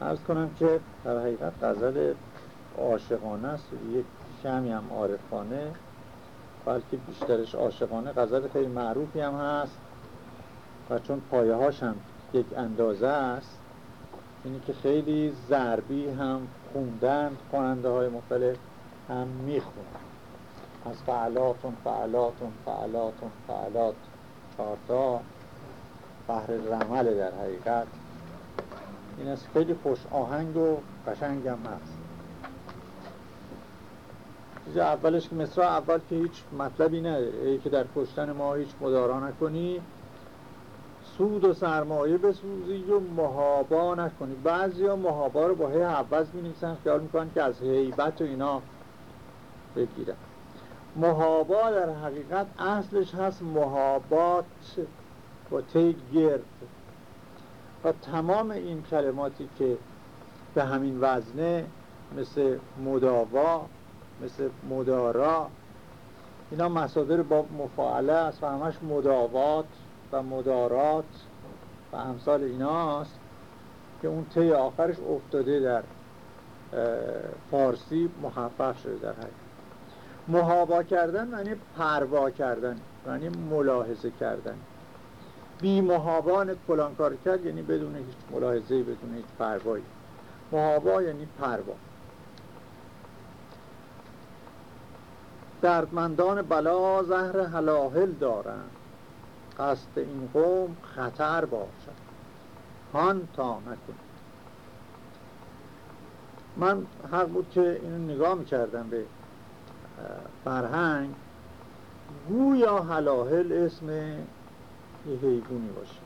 ارز کنم که در حقیقت غزل عاشقانه است. یک کمی هم عارفانه بلکه بیشترش عاشقانه. غزل خیلی معروفی هم هست و چون پایه هاش هم یک اندازه است اینی که خیلی ضربی هم خوندن خواننده های مختلف هم می‌خونن. از فعلاتون فعلاتون فعلاتون فعلات چهارتا بحر رمل در حقیقت. این از خیلی خوش آهنگ و قشنگ هم هست. چیز اولش که مصرع اول که هیچ مطلبی نداره ای که در کشتن ما هیچ مدارا نکنی سود و سرمایه بسوزی و محابا نکنی. بعضی ها محابا رو با هی عوض می نویسن خیال می‌کنن که از حیبت و اینا بگیرن. محابا در حقیقت اصلش هست محابات با تی گرد. و تمام این کلماتی که به همین وزنه مثل مداوا مثل مدارا اینا مصادر با مفاعله است و همش مداوات و مدارات و امثال ایناست که اون تی آخرش افتاده در فارسی محفف شده در حقیقت. محابا کردن یعنی پروا کردن یعنی ملاحظه کردن. بی محابان فلان کار کرد یعنی بدون هیچ ملاحظه بدون هیچ پروایی. محابا یعنی پروا. دردمندان بلا زهر حلاحل دارند. قصد این قوم خطر باشد. هان تا نکنید. من حق بود که اینو نگاه می‌کردم به فرهنگ. گویا حلاحل اسم یه حیوانی باشه.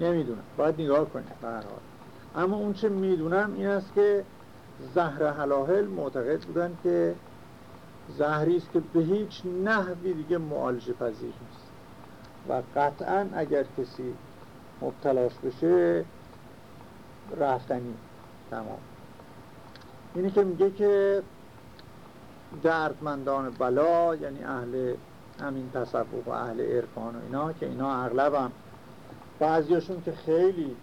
نمی‌دونم. باید نگاه کنیم حال. اما اون چه می‌دونم این است که زهر حلاحل معتقد بودن که زهری است که به هیچ نحوی دیگه معالجه پذیر نیست. و قطعا اگر کسی مبتلاش بشه رفتنی تمام. اینی که میگه که دردمندان بلا یعنی اهل همین تصوف و اهل عرفان و اینا که اینا اغلب هم بعضیاشون که خیلی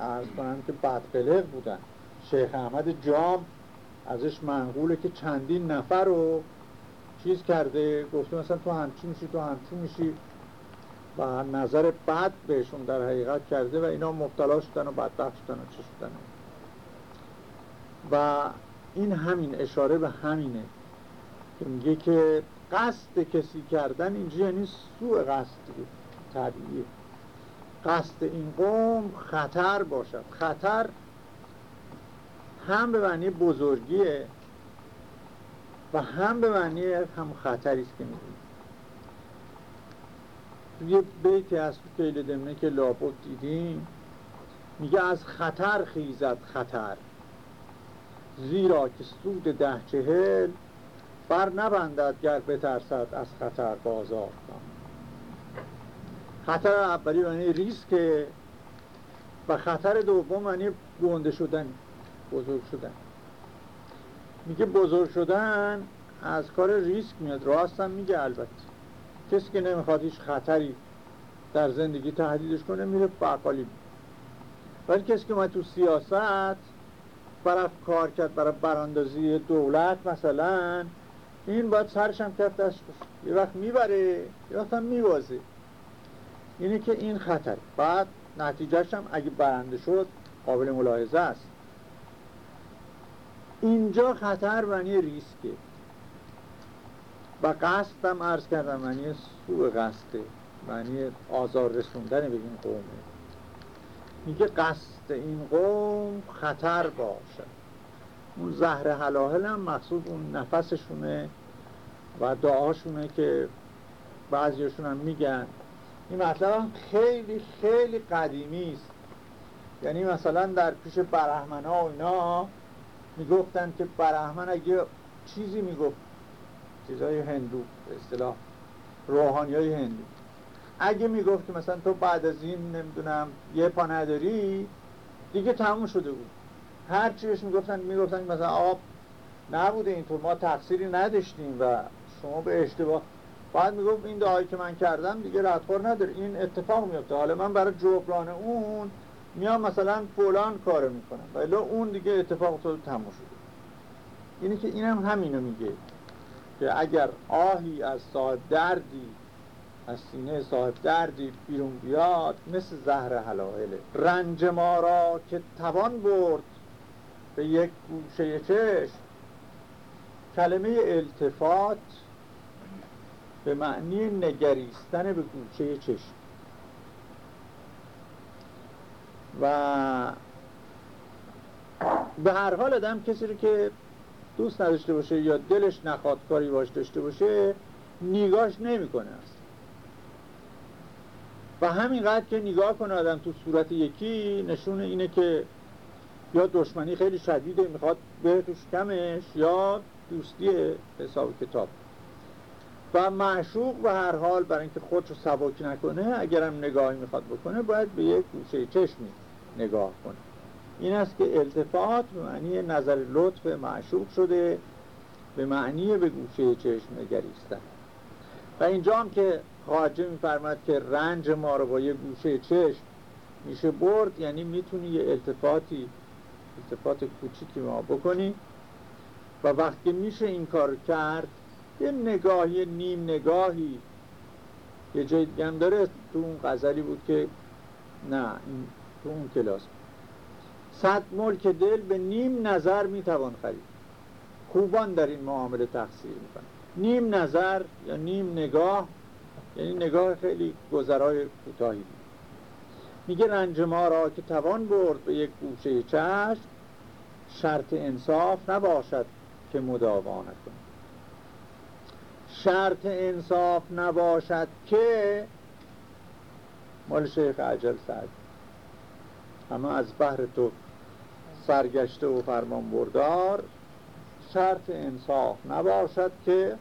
ارز کنم که بدقلق بودن. شیخ احمد جام ازش منقوله که چندین نفر رو چیز کرده گفته مثلا تو همچی میشی تو همچی میشی. و نظر بد بهشون در حقیقت کرده و اینا مبتلا شدن و بدبخت شدن و چه شدن. و این همین اشاره به همینه. که میگه که قصد کسی کردن اینجا یعنی سوء قصد طبیعیه قصد این قوم خطر باشد. خطر هم به معنی بزرگیه و هم به معنی هم خطری است که می‌دونیم یه بیتی از فیل دمنه که لابد دیدیم میگه از خطر خیزد خطر زیرا که سود ده چهل بر نبندد گر بترسد از خطر بازار خطر اولی یعنی ریسک و خطر دوم یعنی گنده شدن بزرگ شدن. میگه بزرگ شدن از کار ریسک میاد راستم میگه البته. کسی که نمی‌خواد هیچ خطری در زندگی تهدیدش کنه میره بقالی ولی کسی که ما تو سیاست برای کار کرد برای براندازی دولت مثلا این باید سرش هم کرد دست یه وقت می‌بره یه وقت هم میوازه اینه که این خطر. بعد نتیجهش هم اگه برنده شد قابل ملاحظه است. اینجا خطر معنی ریسکه. و قصدم عرض کردم معنی سوء قصده معنی آزار رسوندن به این قومه. میگه قصد این قوم خطر باشد اون زهر حلاحل هم مقصود اون نفسشونه و دعاشونه که بعضیشون هم میگن. این مطلب هم خیلی خیلی قدیمی است. یعنی مثلا در پیش برهمن ها و اینا می‌گفتن که برهمن اگه چیزی می‌گفت چیزای هندو به اصطلاح روحانی های هندو. اگه می‌گفت که مثلا تو بعد از این نمی‌دونم یه پا نداری دیگه تموم شده بود. هر چیش می‌گفتن می‌گفتن مثلا آب نبوده اینطور ما تقصیری نداشتیم و شما به اشتباه بعد می‌گفت این دعایی که من کردم دیگه ردخور نداره. این اتفاق میفته حالا من برای جبران اون میام مثلا فلان کار می‌کنم. ولی اون دیگه اتفاق تو تموم شده. اینی که اینم همینو میگه که اگر آهی از صاحب دردی از سینه صاحب دردی بیرون بیاد مثل زهر حلائله رنج ما را که توان برد به یک گوشه چشم. کلمه التفات به معنی نگریستن به گوشه چشم. و به هر حال آدم کسی رو که دوست نداشته باشه یا دلش نخواد کاری باش داشته باشه نگاش نمی‌کنه است و همینقدر که نگاه کنه آدم تو صورت یکی نشون اینه که یا دشمنی خیلی شدیده می‌خواد به توش کمش یا دوستی حساب کتاب. و معشوق به هر حال برای اینکه خودش رو سبک نکنه اگرم نگاهی می‌خواد بکنه باید به یک گوشه چشمی نگاه کنه. این است که التفات به معنی نظر لطف معشوق شده به معنی به گوشه چشم نگریستن. و اینجا هم که خواجه میفرمد که رنج ما رو با یه گوشه چشم میشه برد یعنی می‌تونی یه التفاتی التفات کوچیکی ما بکنی. و وقتی میشه این کار کرد یه نگاهی نیم نگاهی. یه جای هم داره تو اون غزلی بود که نه این تو اون کلاس صد ملک دل به نیم نظر می‌توان خرید. خوبان در این معامله تقصیر می‌کنن. نیم نظر یا نیم نگاه یعنی نگاه خیلی گذرای کوتاهی میگه رنج ما را که توان برد به یک گوشه چشم شرط انصاف نباشد که مداوا نکن شرط انصاف نباشد که مال شیخ عجل سعد اما از بحر تو سرگشته و فرمان بردار. شرط انصاف نباشد که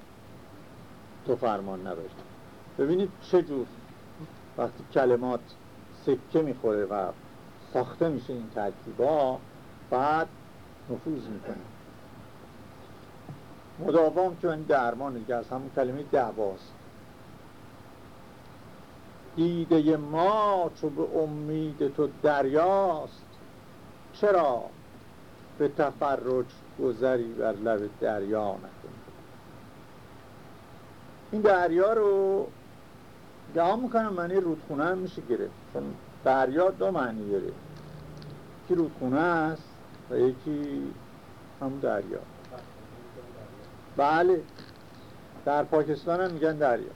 تو فرمان نباشد ببینید چجور وقتی کلمات سکه می‌خوره و ساخته میشه این ترکیبا بعد نفوذ می‌کنه. مداوام که این درمان دیگه از همون کلمه دعواست. دیده ما چو به امید تو دریاست. چرا؟ به تفرج گذری بر لب دریا نکنی این دریا رو گاه می‌کنم معنی رودخونه هم میشه گرفت. چون دریا دو معنی داره. یکی رودخونه است و یکی هم دریا. بله. در پاکستان هم میگن دریا.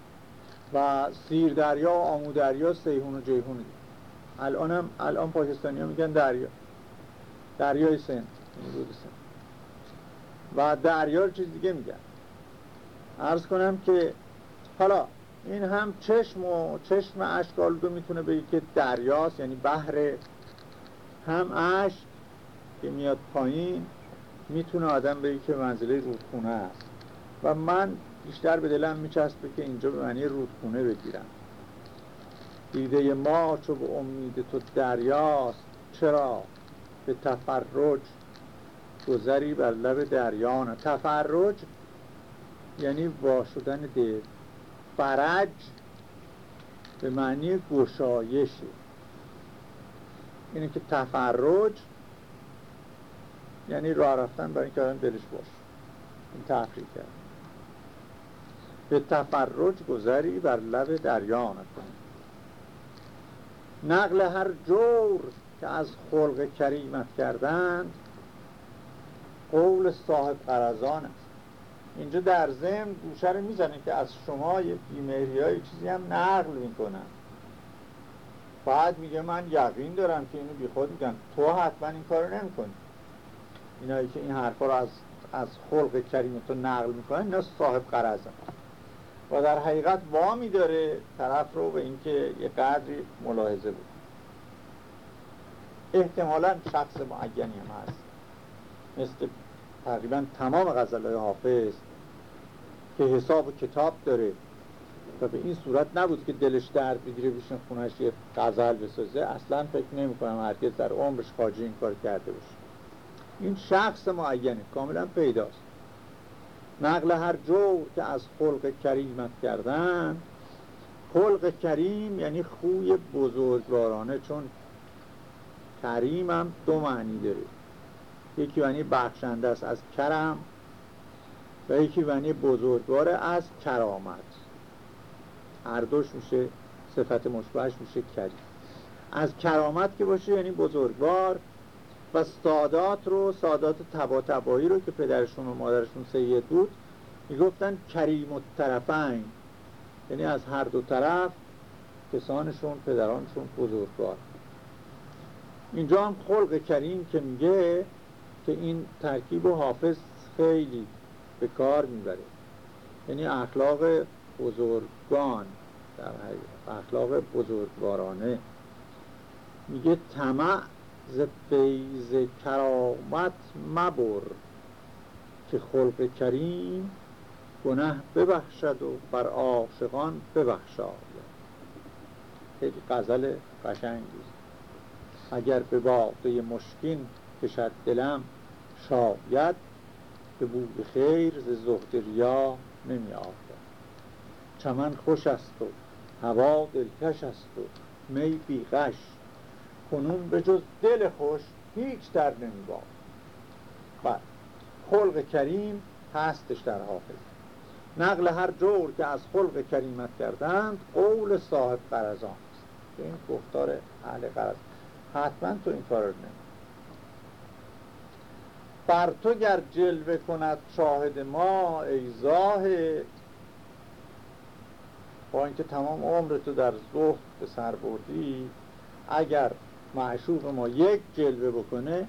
و سیر دریا و آمو دریا سیهون و جیهون الان هم الان پاکستانی ها میگن دریا. دریای سند. رود سند. و دریا چیز دیگه میگن. عرض کنم که حالا این هم چشم و چشم اشکالدو می‌تونه بگی که دریاست یعنی بحر. هم اشک که میاد پایین می‌تونه آدم بگی که منزله رودخونه است. و من بیشتر به دلم میچسبه که اینجا به معنی رودخونه بگیرم. دیده ما چو به امید تو دریاست. چرا؟ به تفرج. گذری بر لب دریانه تفرج یعنی وا شدن دل. فرج به معنی گشایشه اینه که تفرج یعنی راه رفتن برای اینکه آدم دلش باشه. این تفریح کرد. به تفرج گذری بر لب دریا نکنی نقل هر جور که از خلق کریمت کردند قول صاحب قرزان است. اینجا در ضمن گوشه رو می‌زنه که از شما یه بیمهری های چیزی هم نقل می‌کنن. بعد میگه من یقین دارم که اینو بی خود میگن تو حتما این کارو نمی‌کنی. اینایی که این حرفا رو از از خلق کریم تو نقل می‌کنن اینا صاحب قرزن و در حقیقت وامی داره طرف رو به اینکه یه قدری ملاحظه بود احتمالا شخص معینی هم هست. مثل تقریبا تمام غزلهای حافظ که حساب و کتاب داره. و به این صورت نبود که دلش درد بگیره بیشن خونش یه غزل بسازه. اصلا فکر نمی کنم هرگز در عمرش خاجی این کار کرده باشه. این شخص معینه کاملا پیداست. نقل هر جو که از خلق کریمت کردن. خلق کریم یعنی خوی بزرگوارانه چون کریم هم دو معنی داره. یکی معنی بخشنده است از کرم و یکی معنی بزرگوار از کرامت. هر دوش میشه صفت مشبهش میشه کریم از کرامت که باشه یعنی بزرگوار و سادات رو سادات تبا تبایی رو که پدرشون و مادرشون سید بود می‌گفتن کریم و طرفین یعنی از هر دو طرف کسانشون پدرانشون بزرگوار. اینجا هم خلق کریم که میگه که این ترکیب و حافظ خیلی به کار می‌بره یعنی اخلاق بزرگان در اخلاق بزرگوارانه. میگه طمع ز فیض کرامت مبر که خلق کریم گناه ببخشد و بر عاشقان ببخشاد خیلی غزل قشنگی اگر به باقی مشکین کشد دلم شاید به بوی خیر ز زهد ریا نمی آفد چمن خوش است و هوا دلکش است و می بیغش کنون به جز دل خوش هیچ در نمی باد بله. خلق کریم هستش در حافظ. نقل هر جور که از خلق کریمت کردند قول صاحب قرزان است. این گفتار اهل قرز حتما تو این کار رو نمی بر تو گر جلوه کند شاهد ما ای زاهد با اینکه تمام عمر تو در زهد به سر بردی اگر معشوق ما یک جلوه بکنه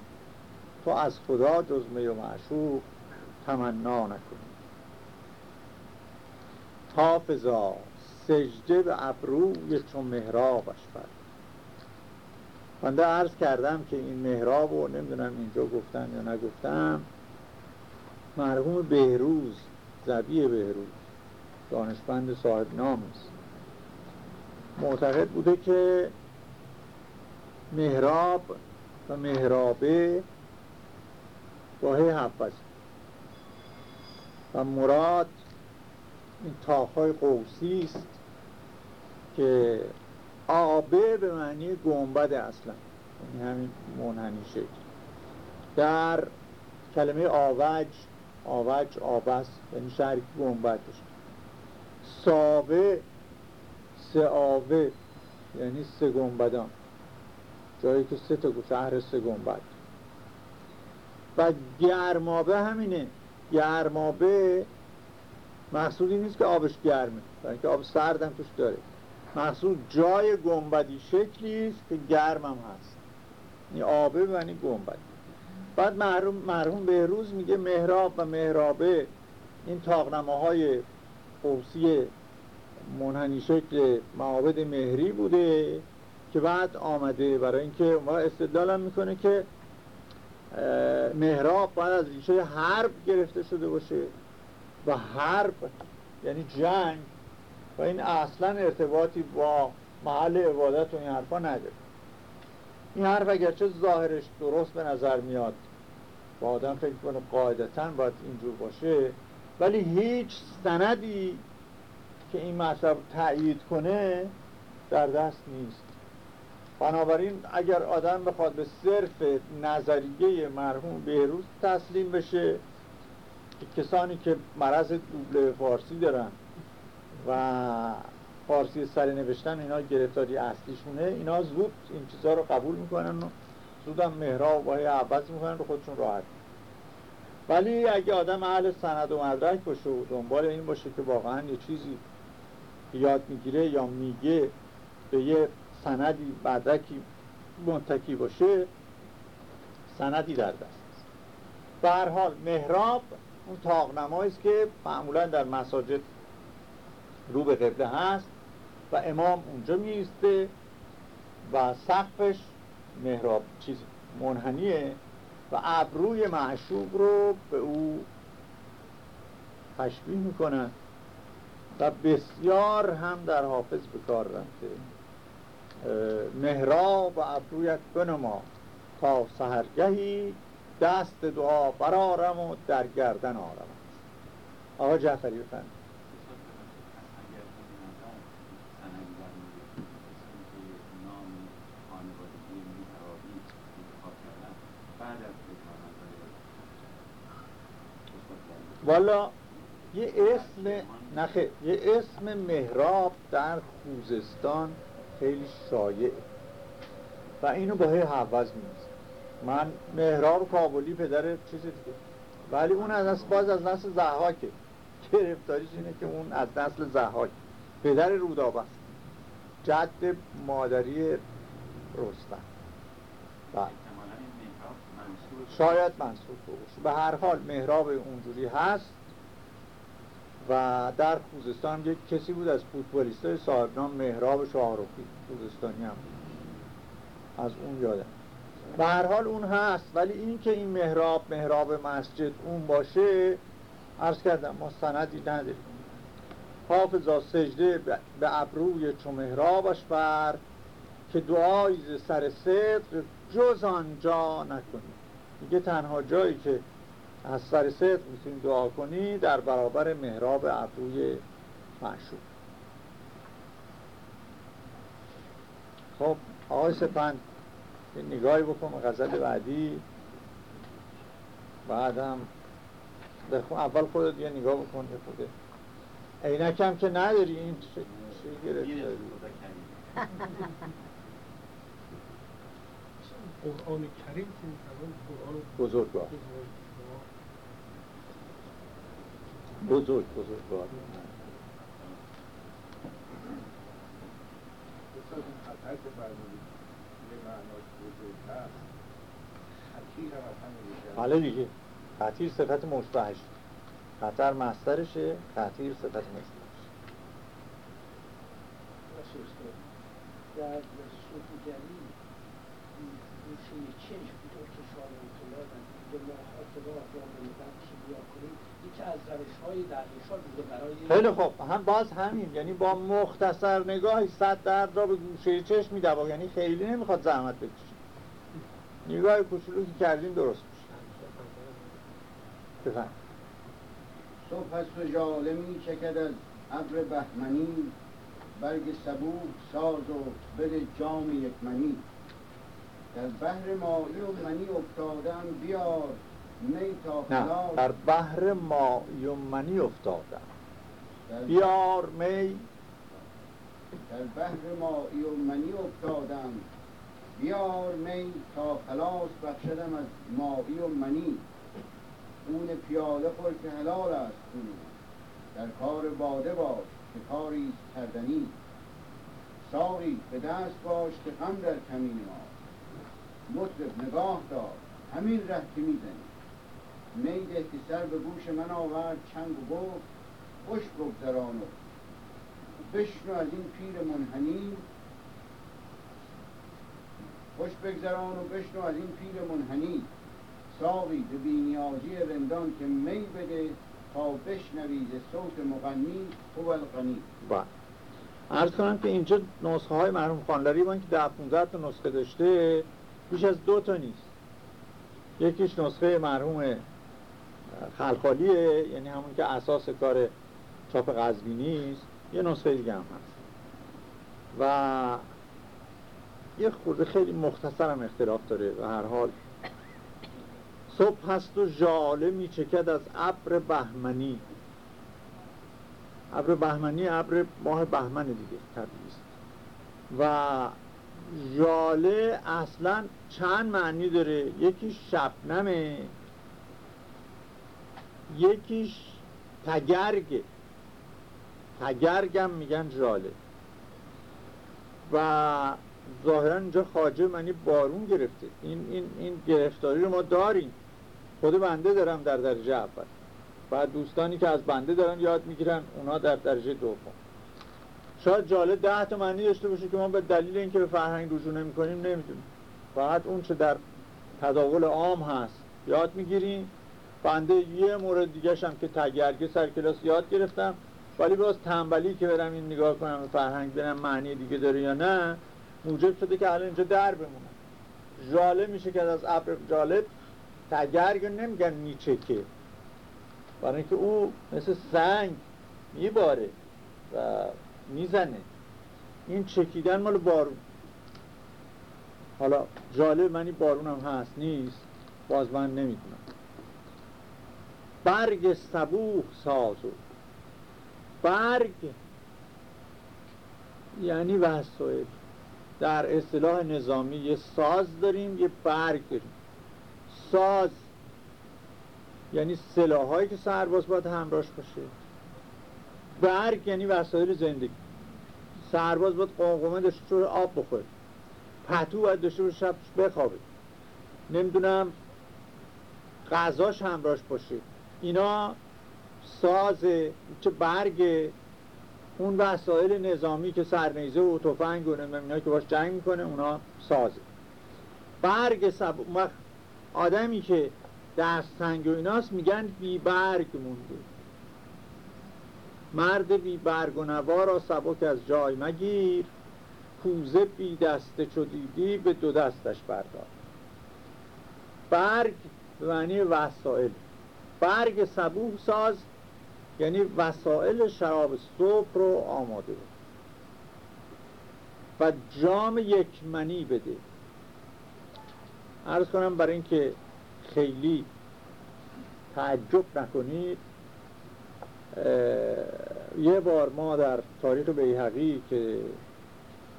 تو از خدا جز می و معشوق تمنا نکنی. حافظا سجده به ابروی چون مهرابش بر. بنده عرض کردم که این مهراب رو نمی‌دونم اینجا گفتم یا نگفتم. مرحوم بهروز زبی بهروز دانشمند صاحب نام است. معتقد بوده که مهراب و مهرابه گاهه حفظ و مراد این تاخهای قوسی است که آبه به معنی گنبد اصلا. یعنی همین منحنی شکل. در کلمه آوج آوج آبست یعنی شهری که گنبد داشت ساوه سه یعنی سه گنبدان. جایی که سه تا شهر سه گنبد. و گرمابه همینه. گرمابه محصولی نیست که آبش گرمه برای اینکه آب سردم توش داره. محصول جای گنبدی شکلی است که گرم هم هست. این آبه معنی گنبدی بعد مرحوم, مرحوم بهروز میگه مهراب و مهرابه این تاقنمه های قوسی منحنی شکل معابد مهری بوده که بعد آمده. برای اینکه ما استدلالم می‌کنه که مهراب باید از ریشه حرب گرفته شده باشه و حرب یعنی جنگ و این اصلا ارتباطی با محل عبادت و این حرفا نداره. این حرف اگرچه ظاهرش درست به نظر میاد با آدم فکر کنه قاعدتا باید اینجور باشه ولی هیچ سندی که این مطلب تایید کنه در دست نیست. بنابراین اگر آدم بخواد به صرف نظریه مرحوم بهروز تسلیم بشه کسانی که مرض دوبله فارسی دارن و فارسی سری نوشتن اینا گرفتاری اصلیشونه. اینا زود این چیزها رو قبول می‌کنن و زود هم مهراب و عباس می‌کنن رو خودشون راحت ولی اگه آدم اهل سند و مدرک باشه و دنبال این باشه که واقعا یه چیزی یاد می‌گیره یا میگه به یه سندی مدرکی منتکی باشه سندی در دست است. به هر حال مهراب اون تاقنمایی است که معمولا در مساجد رو به قبله هست و امام اونجا میسته و سقفش محراب چیز منحنیه و ابروی معشوق رو به او تشبیه می‌کنن و بسیار هم در حافظ به کار رفته. مهراب و ابرویت بنما تا سهرگهی دست دعا برارم و در گردن آرم. آقا جعفری بفرمایید. والا یه اسم نخه یه اسم مهراب در خوزستان خیلی شایع. و اینو با هی حوض میمیزه من مهراب کابلی پدر چیزی دیگه. ولی اون از اصل باز از نسل زحاکه گرفتاریش اینه که اون از نسل زحاک پدر رودابه است جد مادری رستم. بله. شاید منصور باشه به هر حال مهراب اونجوری هست و در خوزستان یک کسی بود از فوتبالیست های صاحب نام مهراب شاهروخی خوزستانی هم از اون یادم. به هر حال اون هست ولی این که این مهراب مهراب مسجد اون باشه عرض کردم ما سندی نداریم. حافظا سجده به ابروی چو مهرابش بر که دعایی سر صدق جز آنجا نکنی میگه تنها جایی که از سر صدق می‌تونی دعا کنی در برابر مهراب ابروی معشوق. خب آقای سپند نگاهی بکن غزل بعدی. بعدم بخون اول خودت یه نگاه بکن یه خوده عینکم که نداری این چه, چه گرفت قرآن کریم بزرگوار. بزرگ بزرگوار. حالا دیگه. خطیر صفت مشبهش خطر مسترشه خطیر صفت مشبهش در یکی از برای خیلی خوب. هم باز همین. یعنی با مختصر نگاهی صد درد را به گوشه چشم میدوا یعنی خیلی نمی‌خواد زحمت بکشید نگاه کوچولو که کردیم درست میشه. بفهم صبح است و جاله می چکد از ابر بهمنی. برگ سبوک ساز و بده جام یکمنی. در بحر مایی و منی افتادم بیار می تا نه در بحر مایی و منی افتادم. بیار می. در بحر مایی و منی افتادم. بیار می تا خلاص بخشدم از مایی و منی. خون پیاده خور که حلال است در کار باده باش که کاری کردنی. ساقی به دست باش که غم در کمین ما مطرب نگاه دار. همین ره که می‌زنی. میده که سر به گوش من آورد چنگ و گفت خوش بگذران و بشنو از این پیر منحنی. خوش بگذران و بشنو از این پیر منحنی. ساقی به بینیازی رندان که می بده تا بشنوید صوت مغنی هو الغنی. بله. عرض کنم که اینجا نسخه های مرحوم خانلری بان که ده 15 تا نسخه داشته بیش از دو تا نیست. یکیش نسخه مرحوم خلخالیه یعنی همون که اساس کار چاپ قزوینی نیست. یه نسخه دیگه هم هست. و یه خورده خیلی مختصر هم اختلاف داره و هر حال. صبح هست و جاله میچکد از ابر بهمنی. ابر بهمنی ابر ماه بهمن دیگه طبیعی و ژاله اصلا چند معنی داره؟ یکیش شبنمه. یکیش تگرگه. تگرگم میگن ژاله و ظاهرا اینجا خاجه معنی بارون گرفته. این, این, این گرفتاری رو ما داریم. خود بنده دارم در درجه اول. بعد دوستانی که از بنده دارن یاد می‌گیرن اونا در درجه دوم. شاید جاله ده تا معنی داشته باشه که ما به دلیل اینکه به فرهنگ رجوع نمی کنیم نمی‌دونیم. فقط اون چه در تداول عام هست. یاد می‌گیریم بنده یه مورد دیگه هم که تگرگه سر کلاس یاد گرفتم. ولی باز تنبلی که برم این نگاه کنم به فرهنگ برم معنی دیگه داره یا نه موجب شده که الان اینجا در بمونم جاله میشه که از ابر جالب تگرگ نمیگن میچکه برای اینکه او مثل سنگ میباره و می‌زنه. این چکیدن مال بارون حالا جالب منی بارون هم هست نیست؟ باز من نمی‌دونم. برگ سبوه سازو برگ یعنی وسایل. در اصطلاح نظامی یه ساز داریم یه برگ داریم. ساز یعنی سلاحایی که سرباز باید همراهش باشه. برگ یعنی وسایل زندگی. سرباز باید قاقمه داشته آب بخوره. پتو باید داشته رو شب بخوابه. نمی‌دونم غذاش همراهش باشه. اینا ساز چه برگ اون وسایل نظامی که سرنیزه و تفنگ و اینا که باش جنگ می‌کنه اونا سازه برگ سب... آدمی که دست تنگ و ایناست میگن بی برگ مونده. مرد بی برگ و نوا را سبک از جای مگیر. کوزه بی دسته چو دیدی به دو دستش بردار. برگ به معنی وسائل. برگ سبوه ساز یعنی وسایل شراب صبح رو آماده بود و جام یک منی بده. عرض کنم برای اینکه خیلی تعجب نکنید یه بار ما در تاریخ بیهقی که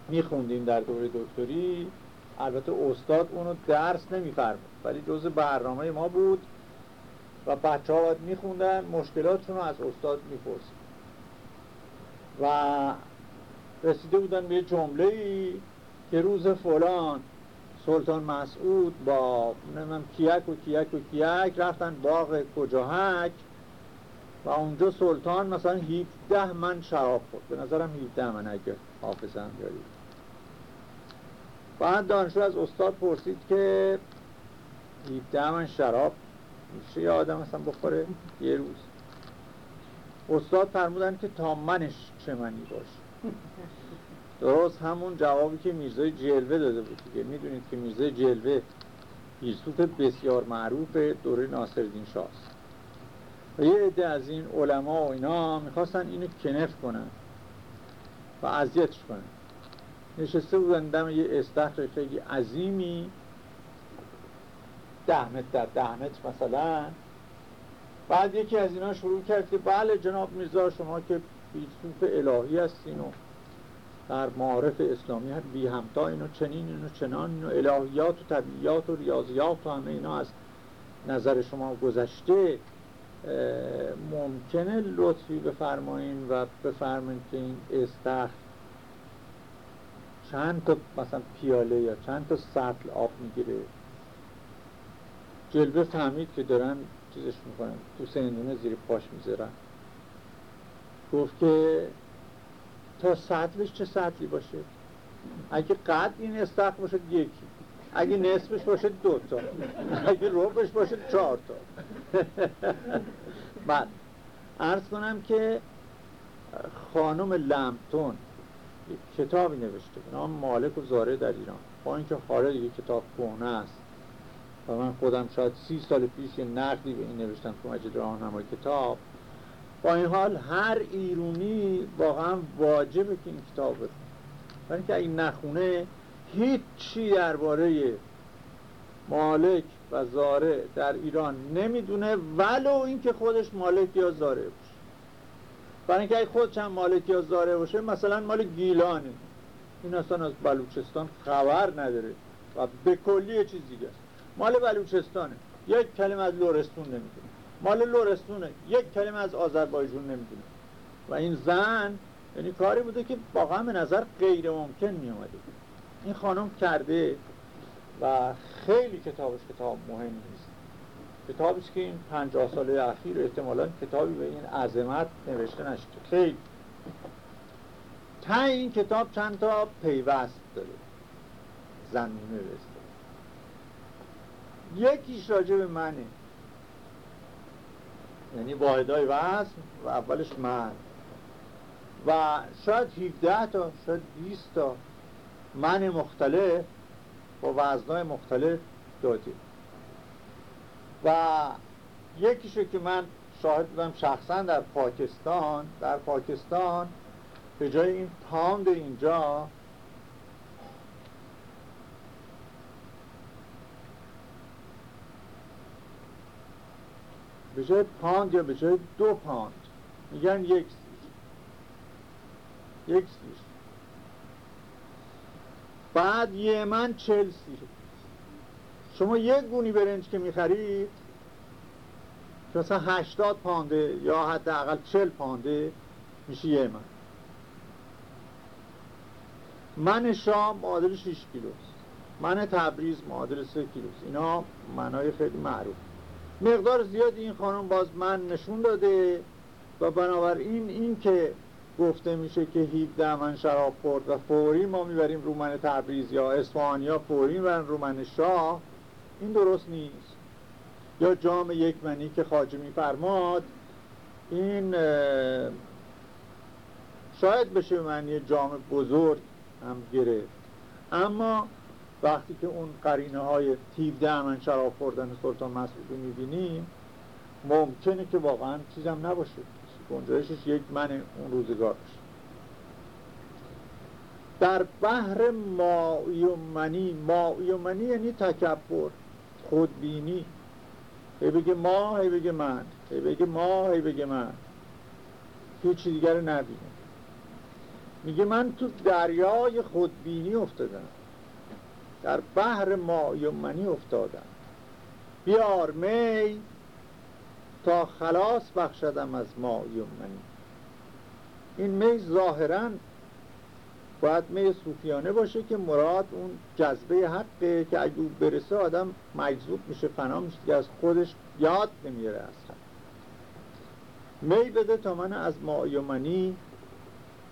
میخوندیم در دوره دکتری. البته استاد اونو درس نمیفرمود ولی جز برنامه ما بود و بچه ها باید میخوندن مشکلاتشون رو از استاد می‌پرسید. و رسیده بودن به یه جمله ای که روز فلان سلطان مسعود با نمیم کیک و کیک و کیک رفتن باغ کجاهک و اونجا سلطان مثلا 17 من شراب خورد. به نظرم 17 من اگه حافظم دارید. بعد دانشجو از استاد پرسید که 17 من شراب میشه یه آدم مثلا بخوره؟ یه روز. استاد فرمودن که تا منش چه منی باشه. درست همون جوابی که میرزای جلوه داده بود که می‌دونید که میرزای جلوه فیلسوف بسیار معروف دوره ناصرالدین شاست و یه عده از این علما و اینا می‌خواستن اینو کنف کنن و اذیتش کنن. نشسته بودن دم یه استخر خیلی عظیمی. ده متر در ده متر مثلا. بعد یکی از اینا شروع کرد که بله جناب میرزا شما که فیلسوف الهی هستین و در معارف اسلامی هر بی همتا اینو چنین اینو چنان اینو الهیات و طبیعیات و ریاضیات و همه اینا از نظر شما گذشته ممکنه لطفی بفرمایین و بفرمایین که این استخر چند تا مثلا پیاله یا چند تا سطل آب می‌گیره. جلوه فهمید که دارن چیزش می‌کنن تو سندونه زیر پاش می‌ذارن. گفت که تا سطلش چه سطلی باشه؟ اگه قد این استخر باشه یکی اگه نصفش باشه دو تا اگه روبش باشه چهار تا. بعد ارز کنم که خانم لمتون کتابی نوشته به نام مالک و زاره در ایران. با اینکه حالا دیگه کتاب کهنه است. و من خودم شاید سی سال پیش یه نقدی به این نوشتم تو مجله راهنمای کتاب. با این حال هر ایرونی واقعا واجبه که این کتاب بخونه. برای اینکه این نخونه هیچی درباره مالک و زاره در ایران نمی‌دونه ولو اینکه خودش مالک یا زاره باشه برای اینکه خودش هم مالک یا زاره باشه مثلا مال گیلانه. این اصلا از بلوچستان خبر نداره و به کلی چیز دیگه است. مال بلوچستانه. یک کلمه از لورستون نمی‌دونه. مال لورستونه یک کلمه از آذربایجان نمی‌دونه. و این زن یعنی کاری بوده که واقعا به نظر غیر ممکن می اومده این خانم کرده و خیلی کتابش کتاب مهم نیست کتابی که این پنجاه ساله اخیر احتمالا کتابی به این عظمت نوشته نشده. خیلی. تا این کتاب چند تا پیوست داره. زمینه رسته یکیش راجع به منه. یعنی واحدهای وزن و اولش من. و شاید 17 تا شاید 20 تا من مختلف با وزنهای مختلف داده. و یکیشو که من شاهد بودم شخصا در پاکستان در پاکستان به جای این پاند اینجا به جای پاند یا به جای دو پاند میگن یک یک بعد یه من چل سیر شما یک گونی برنج که می‌خرید که مثلا هشتاد پانده یا حداقل چل پانده میشه یه من من شام معادل 6 کیلوست. من تبریز معادل 3 کیلوست. اینا منای خیلی معروف. مقدار زیادی این خانم باز من نشون داده و بنابراین این که گفته میشه که 17 من شراب خورد و فوری ما می‌بریم رو من تبریز یا اصفهان یا فوری می‌برن رو من شاه این درست نیست. یا جام یک منی که خاجه میفرماد این شاید بشه معنی جام بزرگ هم گرفت. اما وقتی که اون قرینه های تیوده من شراب خوردن سلطان مسعود رو می‌بینیم ممکنه که واقعا چیزم نباشه. گنجایشش یک من اون روزگار باشه. در بحر مایی و منی مایی و منی یعنی تکبر. خودبینی. هی بگه ما هی بگه من. هی بگه ما هی بگه من. هیچ دیگر رو نبینه. میگه من تو دریای خودبینی افتادم. در بحر مایی و منی افتادم. بیار می تا خلاص بخشدم از مایی و منی. این می ظاهرا باید می صوفیانه باشه که مراد اون جذبه حقه که اگه برسه آدم مجذوب میشه فنا میشه که از خودش یاد نمیره حق می بده تا من از مایی و منی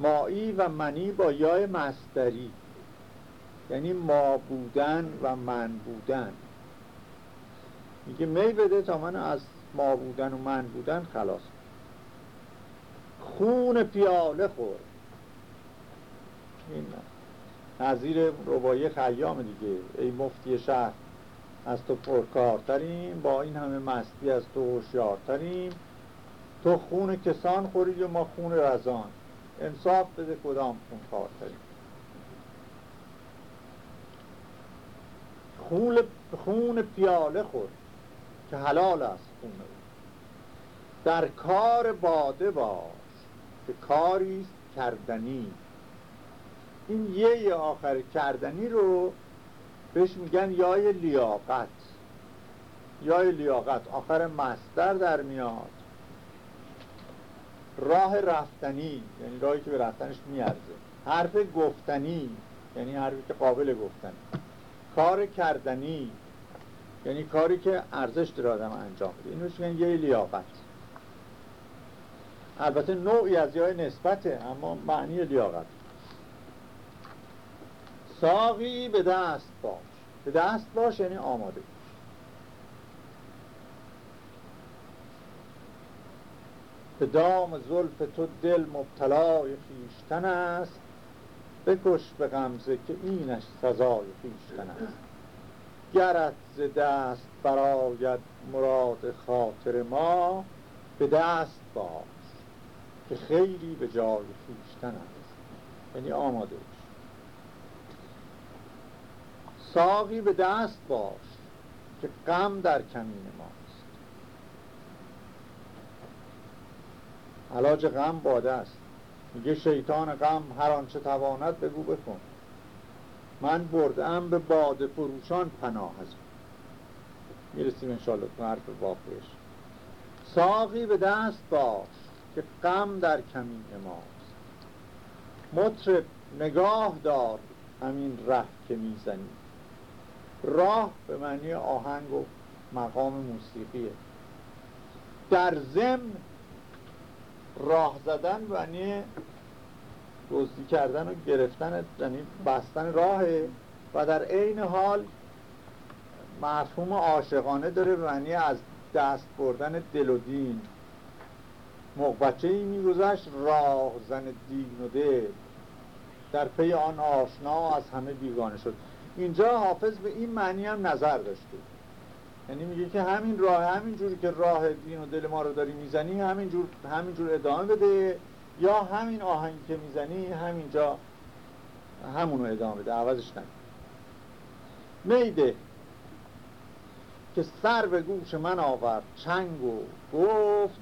مایی و منی با یای مستری یعنی ما بودن و من بودن. میگه می بده تا من از ما بودن و من بودن خلاص. خون پیاله خور این نظیر روایی خیام دیگه. ای مفتی شهر از تو پرکارتریم با این همه مستی از تو هوشیارتریم. تو خون کسان خوری و ما خون رزان. انصاف بده کدام خون کارتریم. خون, خون پیاله خور که حلال است خون در کار باده باش که کاری کردنی. این یه آخر کردنی رو بهش میگن یای لیاقت. یای لیاقت آخر مستر در میاد. راه رفتنی یعنی راهی که به رفتنش میارزه. حرف گفتنی یعنی حرفی که قابل گفتنی کار کردنی یعنی کاری که ارزش داره آدم انجام بده اینو میگن یه لیاقت. البته نوعی از یای نسبته اما معنی لیاقت. ساقی به دست باش. به دست باش یعنی آماده. به دام زلف تو دل مبتلای خیشتن است. بکش به غمزه که اینش سزای خیشتن است. گرت ز دست براید مراد خاطر ما. به دست باش که خیلی به جای خیشتن است. یعنی آماده. ساقی به دست باش که غم در کمین ماست. علاج غم باده است. میگه شیطان غم هر آنچه تواند بگو بکن. من بردم به باده فروشان پناه از می‌رسیم انشاءالله تو حرف واقعش. ساقی به دست باش که غم در کمین ماست. مطرب نگاه دار همین ره که می‌زنی راه به معنی آهنگ و مقام موسیقیه. در ضمن راه زدن معنی دزدی کردن و گرفتن یعنی بستن راهه و در عین حال مفهوم عاشقانه داره معنی از دست بردن دل و دین. مقبچه ای میگذشت راه زن دین و دل. در پی آن آشنا از همه بیگانه شد. اینجا حافظ به این معنی هم نظر داشته. یعنی میگه که همین راه همین جوری که راه دین و دل ما رو داری می‌زنی همین جور همین جور ادامه بده. یا همین آهنگی که می‌زنی همینجا همونو ادامه بده. عوضش نکن. میده که سر به گوش من آورد چنگ و گفت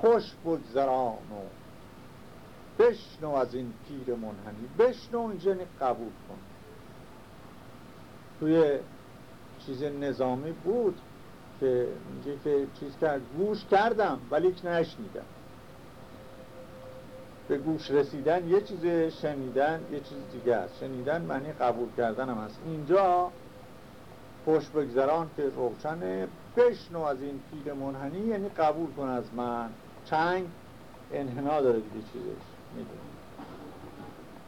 خوش بگذران و بشنو از این پیر منحنی بشنو اینجا قبول کن. توی چیز نظامی بود که میگه که چیز کرد گوش کردم ولی نشنیدم. به گوش رسیدن یه چیز شنیدن یه چیز دیگه است. شنیدن معنی قبول کردن هم هست اینجا خوش بگذران که روشنه. بشنو از این پیر منحنی یعنی قبول کن از من. چنگ انحنا داره دیگه چیزش. می‌دونی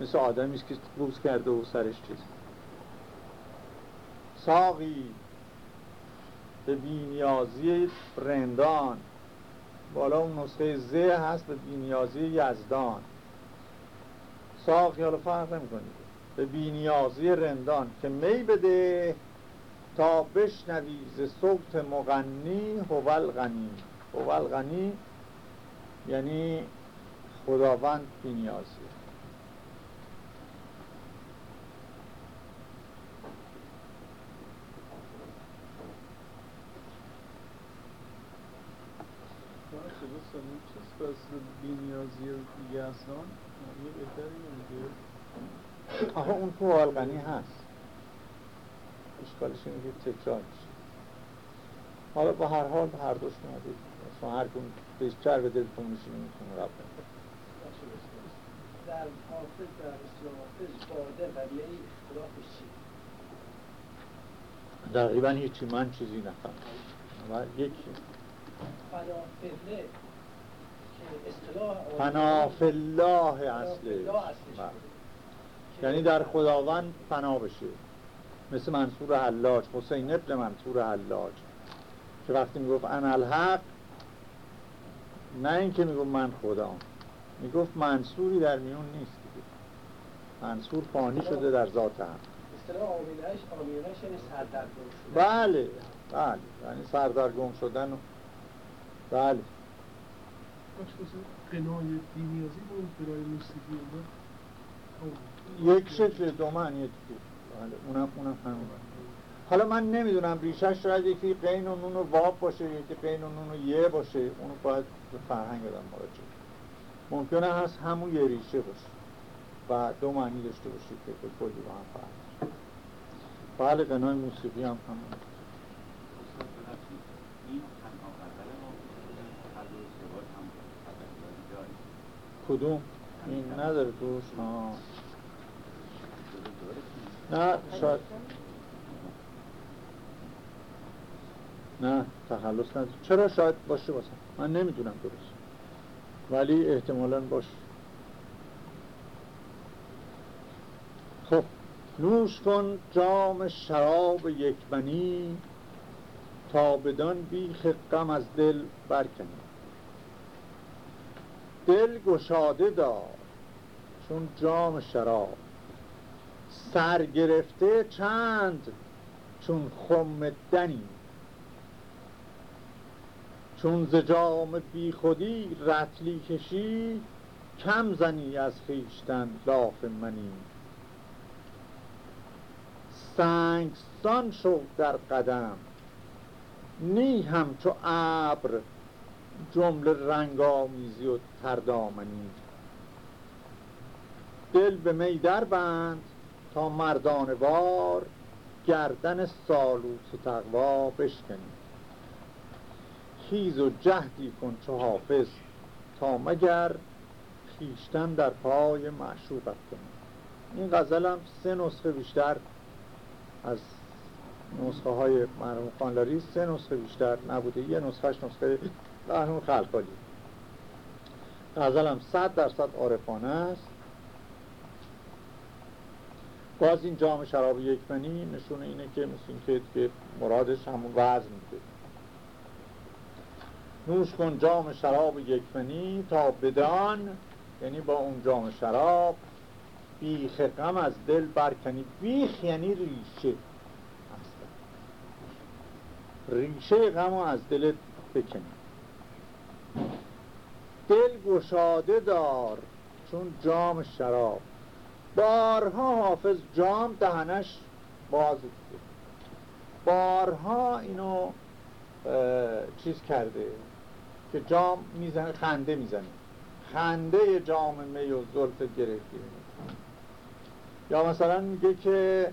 مثل آدمی که روز کرده و سرش چیز. ساقی. به بینیازی رندان. بالا اون نسخه زه هست به بینیازی یزدان. ساقی حالا فرق نمی به بینیازی رندان که می بده تا بشنوی ز صوت مغنی هوال غنی هوال غنی یعنی خداوند بهتری نمیگه آها اون تو آلغنی هست. اشکالش اینه که تکرار میشه. حالا با هر حال هر دوش اومده شما هر کن بیشتر به دلتون میشینه می‌تونه رب در حافظ در حافظ باده ولیه اختلافش چی؟ دقیقا هیچی من چیزی نفهم. که اصطلاح فناف الله. که یعنی در خداوند فنا بشه مثل منصور حلاج حسین ابن منصور حلاج که وقتی می‌گفت انا الحق نه اینکه می‌گفت من خدا می‌گفت منصوری در میون نیست دیگه. منصور فانی شده در ذات هم. یعنی بله بله. یعنی سردرگم شدن و بله. موسیقی اون یک شکل دو معنی دیگه. بله اونم اونم همون حالا من نمی‌دونم ریشش شاید یکی قین و نون و واب باشه یکی قین و نون و یه باشه. اونو باید به فرهنگ آدم مراجعه ممکنه هست همون یه ریشه باشه. و دو معنی داشته باشه که به کلی با هم فرق باشه. بله قنای موسیقی هم همون. کدوم؟ این نداره توش نه شاید. نه تخلص نداره. چرا شاید باشه واسه؟ من نمی‌دونم درست. ولی احتمالا باشه. خب نوش کن جام شراب یکمنی تا بدان بیخ غم از دل برکنی. دل گشاده دار چون جام شراب. سر گرفته چند چون خم دنی. چون ز جام بی خودی رتلی کشی کم زنی از خویشتن لاف منی. سنگستان شو در قدم نی همچو ابر جمله رنگ آمیزی و تردامنی. دل به می در بند تا مردان وار گردن سالوس و تقوا بشکنی. خیز و جهدی کن چو حافظ تا مگر خیشتن در پای معشوقت کنی. این غزلم سه نسخه بیشتر از نسخه های مرحوم خانلاری سه نسخه بیشتر نبوده یه نسخهش نسخه مرحوم خلقالی. غزلم صد درصد عارفانه است. باز این جام شراب یکمنی نشون اینه که مثل که مرادش همون وزن میده. نوش کن جام شراب یکمنی تا بدان یعنی با اون جام شراب بیخ غم از دل برکنی. بیخ یعنی ریشه. اصلا ریشه غم از دلت بکنی. دل گشاده دار چون جام شراب. بارها حافظ جام دهنش باز بارها اینو چیز کرده. که جام می‌زنه خنده می‌زنه. خنده جام می و زلف گرفتی. یا مثلا میگه که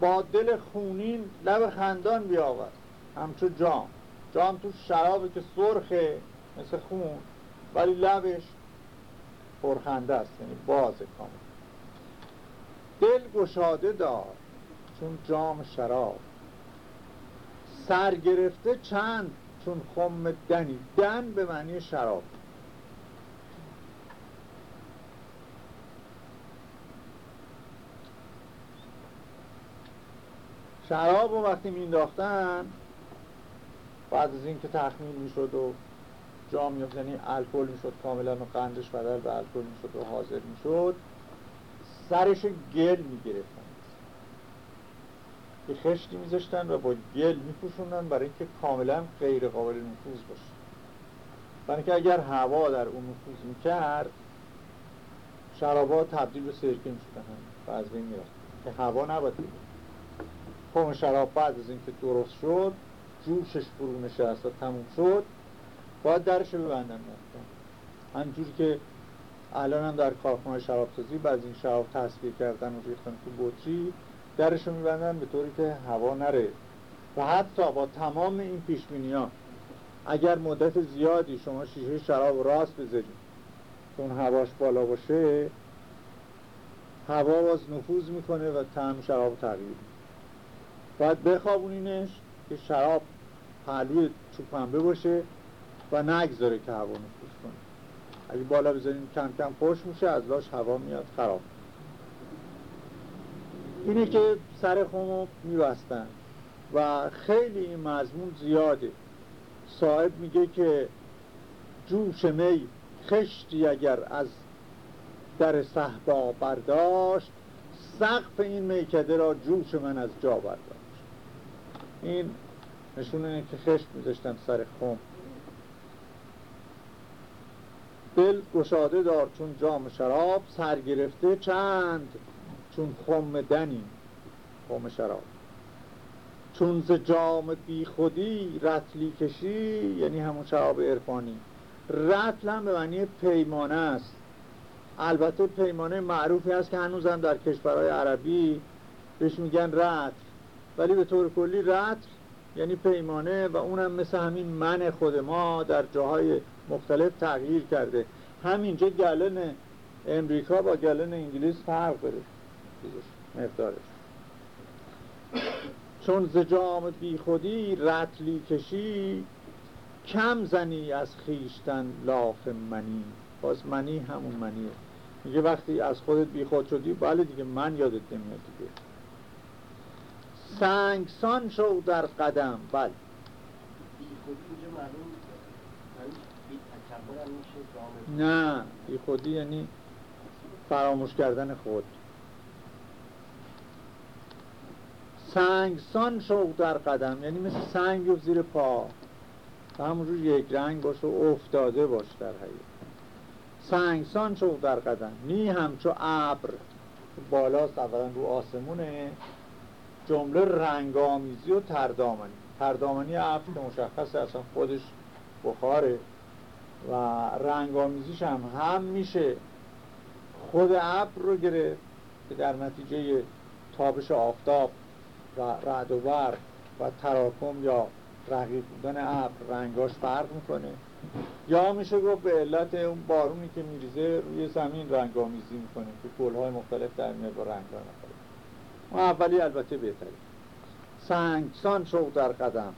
با دل خونین لب خندان بیاور. همچو جام. جام تو شرابه که سرخه مثل خون ولی لبش پرخنده است یعنی باز کامل. دل گشاده دار چون جام شراب. سر گرفته چند چون خم دنی. دن به معنی شراب. شراب رو وقتی مینداختن بعد از اینکه تخمیل می‌شد و جا میفت یعنی الکل می‌شد کاملا و قندش بدل به الکل می‌شد و حاضر می‌شد سرش گل می‌گرفتن یه خشتی میذاشتن و با گل میپوشوندن برای اینکه کاملا غیر قابل نفوذ باشه. برای اینکه اگر هوا در اون نفوذ می‌کرد شرابات تبدیل به سرکه می‌شدن و از بین می‌رفت. که هوا نباید خب شراب بعد از اینکه درست شد جوشش فرو نشست و تموم شد باید درش ببندن همجوری که الان هم در کارخانه شرابسازی بعد این شراب تصویر کردن و ریختن تو بطری درش رو میبندن به طوری که هوا نره. و حتی با تمام این پیشبینی ها اگر مدت زیادی شما شیشه شراب راست بذارید اون هواش بالا باشه هوا باز نفوذ می‌کنه و طعم شراب تغییر باید بخوابونینش که شراب پهلوی چوب باشه و نگذاره که هوا نفوذ کنه. اگه بالا بذارین کم کم خوش میشه از لاش هوا میاد خراب. اینه که سر خمو میبستن. و خیلی این مضمون زیاده. صاحب میگه که جوش می خشتی اگر از در صحبا برداشت سقف این میکده را جوش من از جا برداشت. این نشون اینه که خشت میذاشتن سر خم دل گشاده دار چون جام شراب سر گرفته چند چون خم دنی خم شراب. چون ز جام بی خودی رتلی کشی یعنی همون شراب عرفانی. رتل هم به معنی پیمانه است. البته پیمانه معروفی هست که هنوزم در کشورهای عربی بهش میگن رتل ولی به طور کلی رتل یعنی پیمانه و اونم مثل همین من خود ما در جاهای مختلف تغییر کرده. همینجا گلن امریکا با گلن انگلیس فرق داره. مقدارش. چون ز جام بی خودی رتلی کشی کم زنی از خیشتن لاف منی. باز منی همون منیه. میگه وقتی از خودت بی خود شدی بله دیگه من یادت نمیاد دیگه. سنگسان شو در قدم. بله. نه بی خودی یعنی فراموش کردن خود. سنگسان شو در قدم یعنی مثل سنگ و زیر پا. همونجور یک رنگ باشه و افتاده باش در حقیقت سنگسان شو در قدم. نی همچو ابر. بالاست اولا رو آسمونه. جمله رنگامیزی و تردامنی. تردامنی ابر که مشخصه اصلا خودش بخاره. و رنگامیزیش هم هم میشه. خود ابر رو گرفت که در نتیجه تابش آفتاب. و رعد و برق و تراکم یا رقیق بودن ابر رنگاش فرق می‌کنه. یا میشه گفت به علت اون بارونی که میریزه روی زمین رنگامیزی می‌کنه که گلهای مختلف در میاد با رنگ مختلف. اون اولی البته بهتره سنگسان شو در قدم.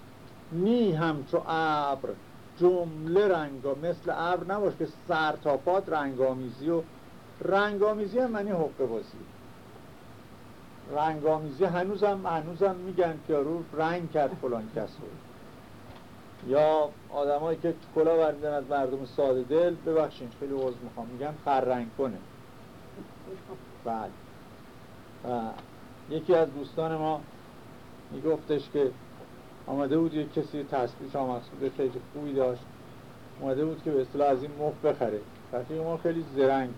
نی همچو ابر. جمله رنگا. مثل ابر نباش که سر تا پات رنگامیزی و رنگامیزی هم معنی حقه بازی رنگامیزی هنوزم هنوزم میگن که رو رنگ کرد فلان کس یا آدمایی که کلا برمیدن از مردم ساده دل ببخشین خیلی عوض می‌خوام. میگن فرنگ کنه. بله. یکی از دوستان ما میگفتش که آمده بود یک کسی تصویر شما خیلی خوبی داشت. اومده بود که به اصطلاح از این مخ بخره. رفیق ما خیلی زرنگ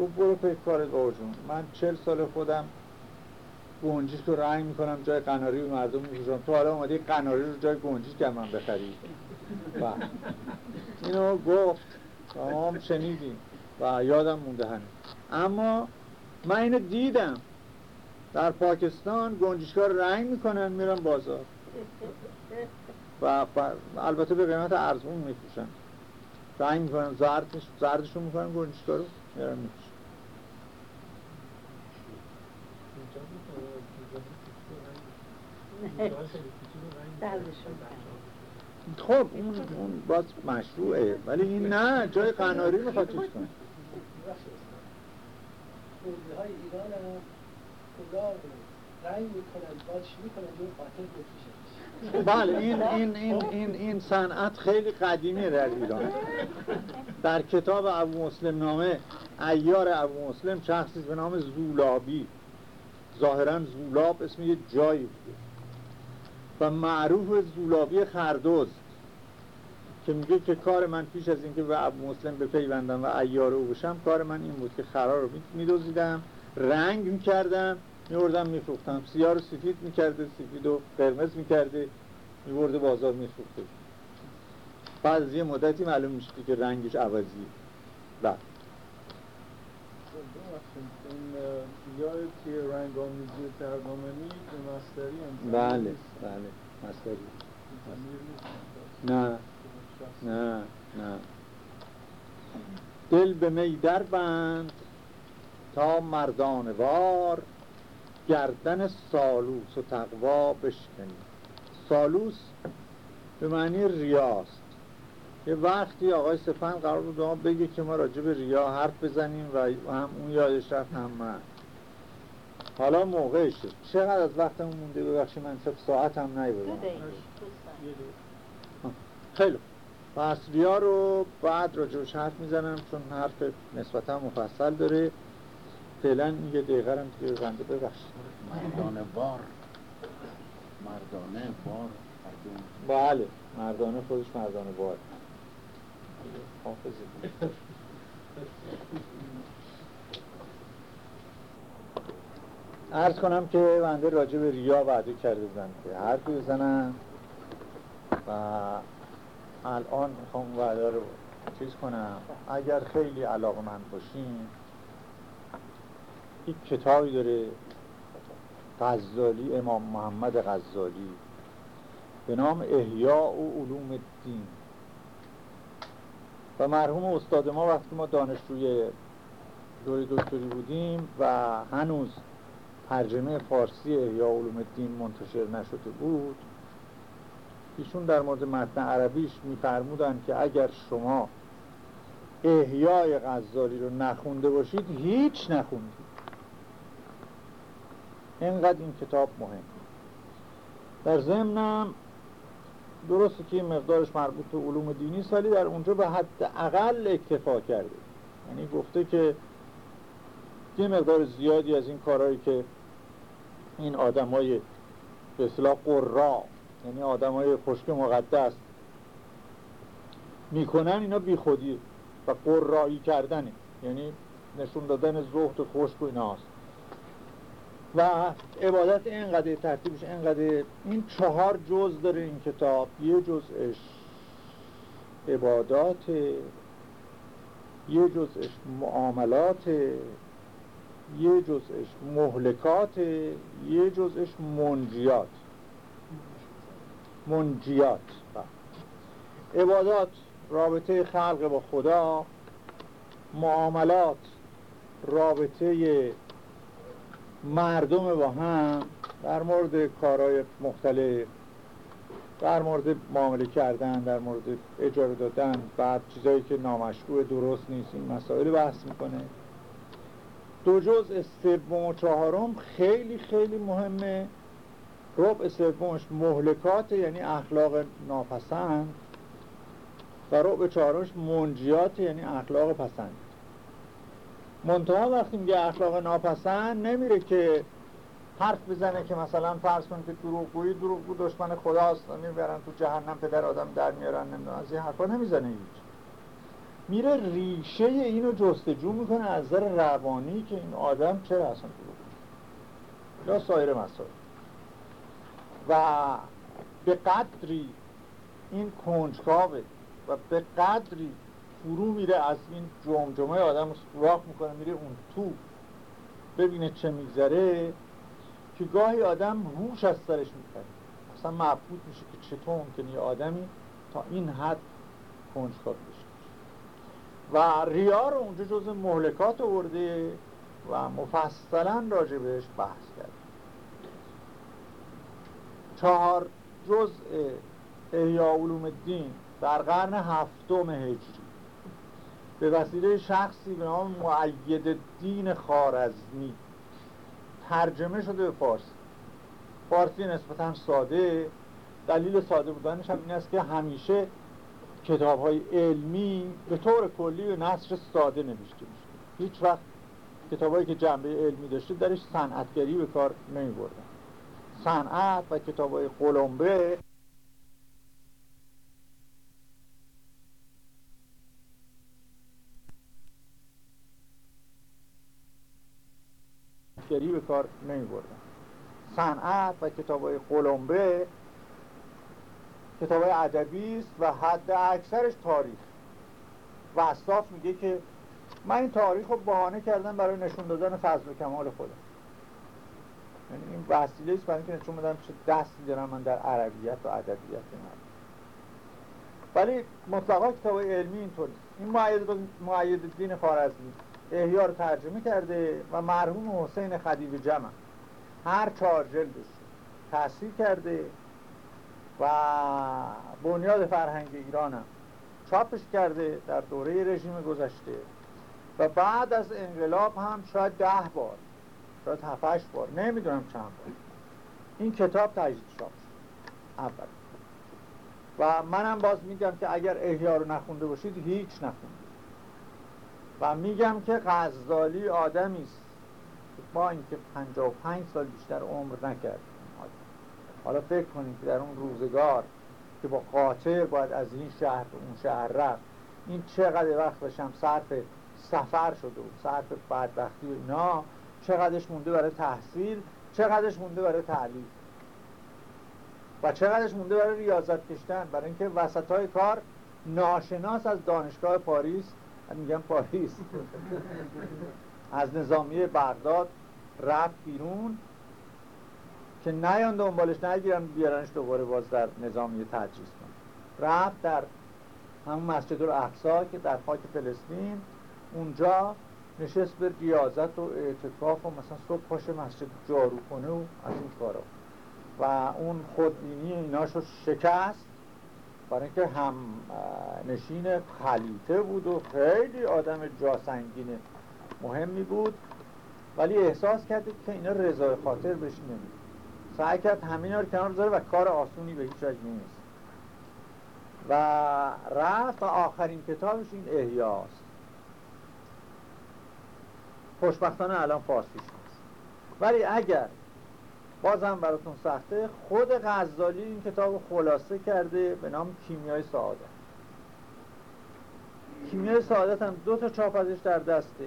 گفت برو پی کارت من چل سال خودم گنجیش رو رنگ می‌کنم جای قناری رو مردم میفروشم تو حالا اومدی قناری رو جای گنجیش که من بخرید و اینو گفت. و هم شنیدیم. و یادم مونده هنوز. اما من اینو دیدم. در پاکستان گنجشکار رنگ می‌کنن میرن بازار. و البته به قیمت ارزون میفروشن. رنگ می‌کنن زردش زردشون می‌کنن گنجشکار رو میرن میفروشن. خب اون اون باز مشروعه. ولی این نه جای قناری می‌خواد چیز کنه. های بله این این این این این صنعت خیلی قدیمیه در ایران. در کتاب ابو مسلم نامه ایار ابو مسلم شخصی به نام زولابی. ظاهرا زولاب اسم یه جایی بوده. و معروف زولابی خردوز که میگه که کار من پیش از اینکه به ابو مسلم بپیوندم و ایار او بشم کار من این بود که خرار رو میدوزیدم رنگ می‌کردم میوردم میفروختم. سیاه رو سفید می‌کرده سفید و قرمز می‌کرده میورده بازار میفروخته. بعد از یه مدتی معلوم میشه که رنگش عوضیه. بله این رنگ آمیزی ترجمانی به مستری هم بله بله مستری. نه نه نه. دل به می در بند تا مردان وار گردن سالوس و تقوا بشکنی. سالوس به معنی ریاست. یه وقتی آقای سپند قرار بود ما بگه که ما راجع به ریا حرف بزنیم و هم اون یادش رفت هم من. حالا موقعشه چقدر از وقتمون مونده؟ ببخشی من سب ساعت هم نیبودم خیلی پس ریا رو بعد راجبش حرف می‌زنم چون حرف نسبتا مفصل داره. فعلا یه دقیقه هم دیگه بنده ببخشید. مردانه بار. مردانه بار. بله مردانه خودش مردانه بار. حافظی ارز کنم که بنده راجع به ریا وعده کرده بودم که حرفی بزنم و الان می‌خوام وعده رو چیز کنم. اگر خیلی علاقه من باشین یک کتابی داره غزالی امام محمد غزالی به نام احیاء و علوم الدین. و مرحوم استاد ما وقتی ما دانشجوی دوری دکتری بودیم و هنوز ترجمه فارسی احیاء علوم الدین منتشر نشده بود. ایشون در مورد متن عربیش میفرمودن که اگر شما احیای غزالی رو نخونده باشید هیچ نخوندید. اینقدر این کتاب مهم در ضمنم درسته که مقدارش مربوط به علوم دینی سالی در اونجا به حد اقل اکتفا کرده. یعنی گفته که یه مقدار زیادی از این کارهایی که این آدم های به اصلاح قرا یعنی آدم های خشک مقدس می‌کنن اینا بی خودی و قرایی کردنه. یعنی نشون دادن زهد خشک و ایناست. و عبادت اینقدر ترتیبش اینقدر این چهار جز داره این کتاب. یه جزش عبادات یه جزش معاملات یه جزش مهلکات یه جزش منجیات. منجیات. عبادات رابطه خلق با خدا. معاملات رابطه مردم با هم. در مورد کارهای مختلف. در مورد معامله کردن در مورد اجاره دادن. بعد چیزایی که نامشروع درست نیست. این مسائل بحث می‌کنه. دو جز سوم و چهارم خیلی خیلی مهمه. ربع سومش مهلکات یعنی اخلاق ناپسند و ربع چهارمش منجیات یعنی اخلاق پسند. منتها وقتی میگه اخلاق ناپسند نمیره که حرف بزنه که مثلا فرض کن که دروغگویی دروغگو دشمن خداست می‌برن تو جهنم پدر آدم در میارن نمی‌دونم از این حرفا نمی‌زنه هیچ. میره ریشه اینو جستجو می‌کنه از نظر روانی که این آدم چرا اصلا یا سایر مسائل. و به قدری این کنجکاوه و به قدری فرو میره از این جمجمه آدم سراخ می‌کنه میره اون تو. ببینه چه میگذره که گاهی آدم هوش از سرش می‌کنه اصلا مبهوت میشه که چطور ممکنه یه آدمی تا این حد کنجکاو و ریا رو اونجا جز مهلکات آورده و مفصلا راجع بهش بحث کرد چهار جزء احیاء علوم الدین در قرن هفتم هجری. به وسیله شخصی به نام معید دین خارزمی ترجمه شده به فارسی. فارسی نسبتا ساده دلیل ساده بودنش هم این است که همیشه کتاب های علمی به طور کلی به نصر ساده نوشته میشه هیچ وقت کتابایی که جنبه علمی داشته درش صنعتگری به کار نمی بردن صنعت و کتاب های قلمبه به کار نمی بردن صنعت و کتاب های قلمبه کتاب ادبی است و حد اکثرش تاریخ. و اصلاف میگه که من این تاریخ رو بهانه کردم برای نشون دادن فضل و کمال خودم. یعنی این وسیله است برای اینکه نشون بدم چه دستی دارم من در عربیت و ادبیت من ولی مطلقا کتاب علمی اینطوری این معید الدین خارزمی احیا رو ترجمه کرده و مرحوم حسین خدیب جمع. هر چهار جلدش تحصیل کرده. و بنیاد فرهنگ ایرانم چاپش کرده در دوره رژیم گذشته و بعد از انقلاب هم شاید ده بار شاید هفتش بار نمی‌دونم چند بار. این کتاب تجدید شد. اول. و منم باز میگم که اگر احیا رو نخونده باشید هیچ نخونده و میگم که غزالی آدمی است. با اینکه 55 سال بیشتر عمر نکرد. حالا فکر کنید که در اون روزگار که با قاطر باید از این شهر به اون شهر رفت این چقدر وقت باشم صرف سفر شده و صرف بدبختی و اینا چقدرش مونده برای تحصیل چقدرش مونده برای تعلیم و چقدرش مونده برای ریاضت کشتن برای اینکه وسط های کار ناشناس از دانشگاه پاریس میگم پاریس از نظامی بغداد رفت بیرون. که نیان دنبالش نگیرن بیارنش دوباره باز در نظامی تدریس کن رفت در همون مسجد الاقصا که در خاک فلسطین اونجا نشست به ریاضت و اعتکاف و مثلا صبح پاش مسجد جارو کنه و از این کارا. و اون خودبینی ایناشو شکست. برای اینکه هم نشین خلیفه بود و خیلی آدم جاسنگین مهمی بود. ولی احساس کرد که اینا رضای خاطر بهش نمید سعی کرد همین رو کنار بذاره و کار آسونی به هیچ وجه نیست. و رفت و آخرین کتابش این احیاست. خوشبختانه الان فارسی شد ولی اگر بازم براتون سخته خود غزالی این کتاب خلاصه کرده به نام کیمیای سعادت. کیمیای سعادت هم دو تا چاپ ازش در دسته.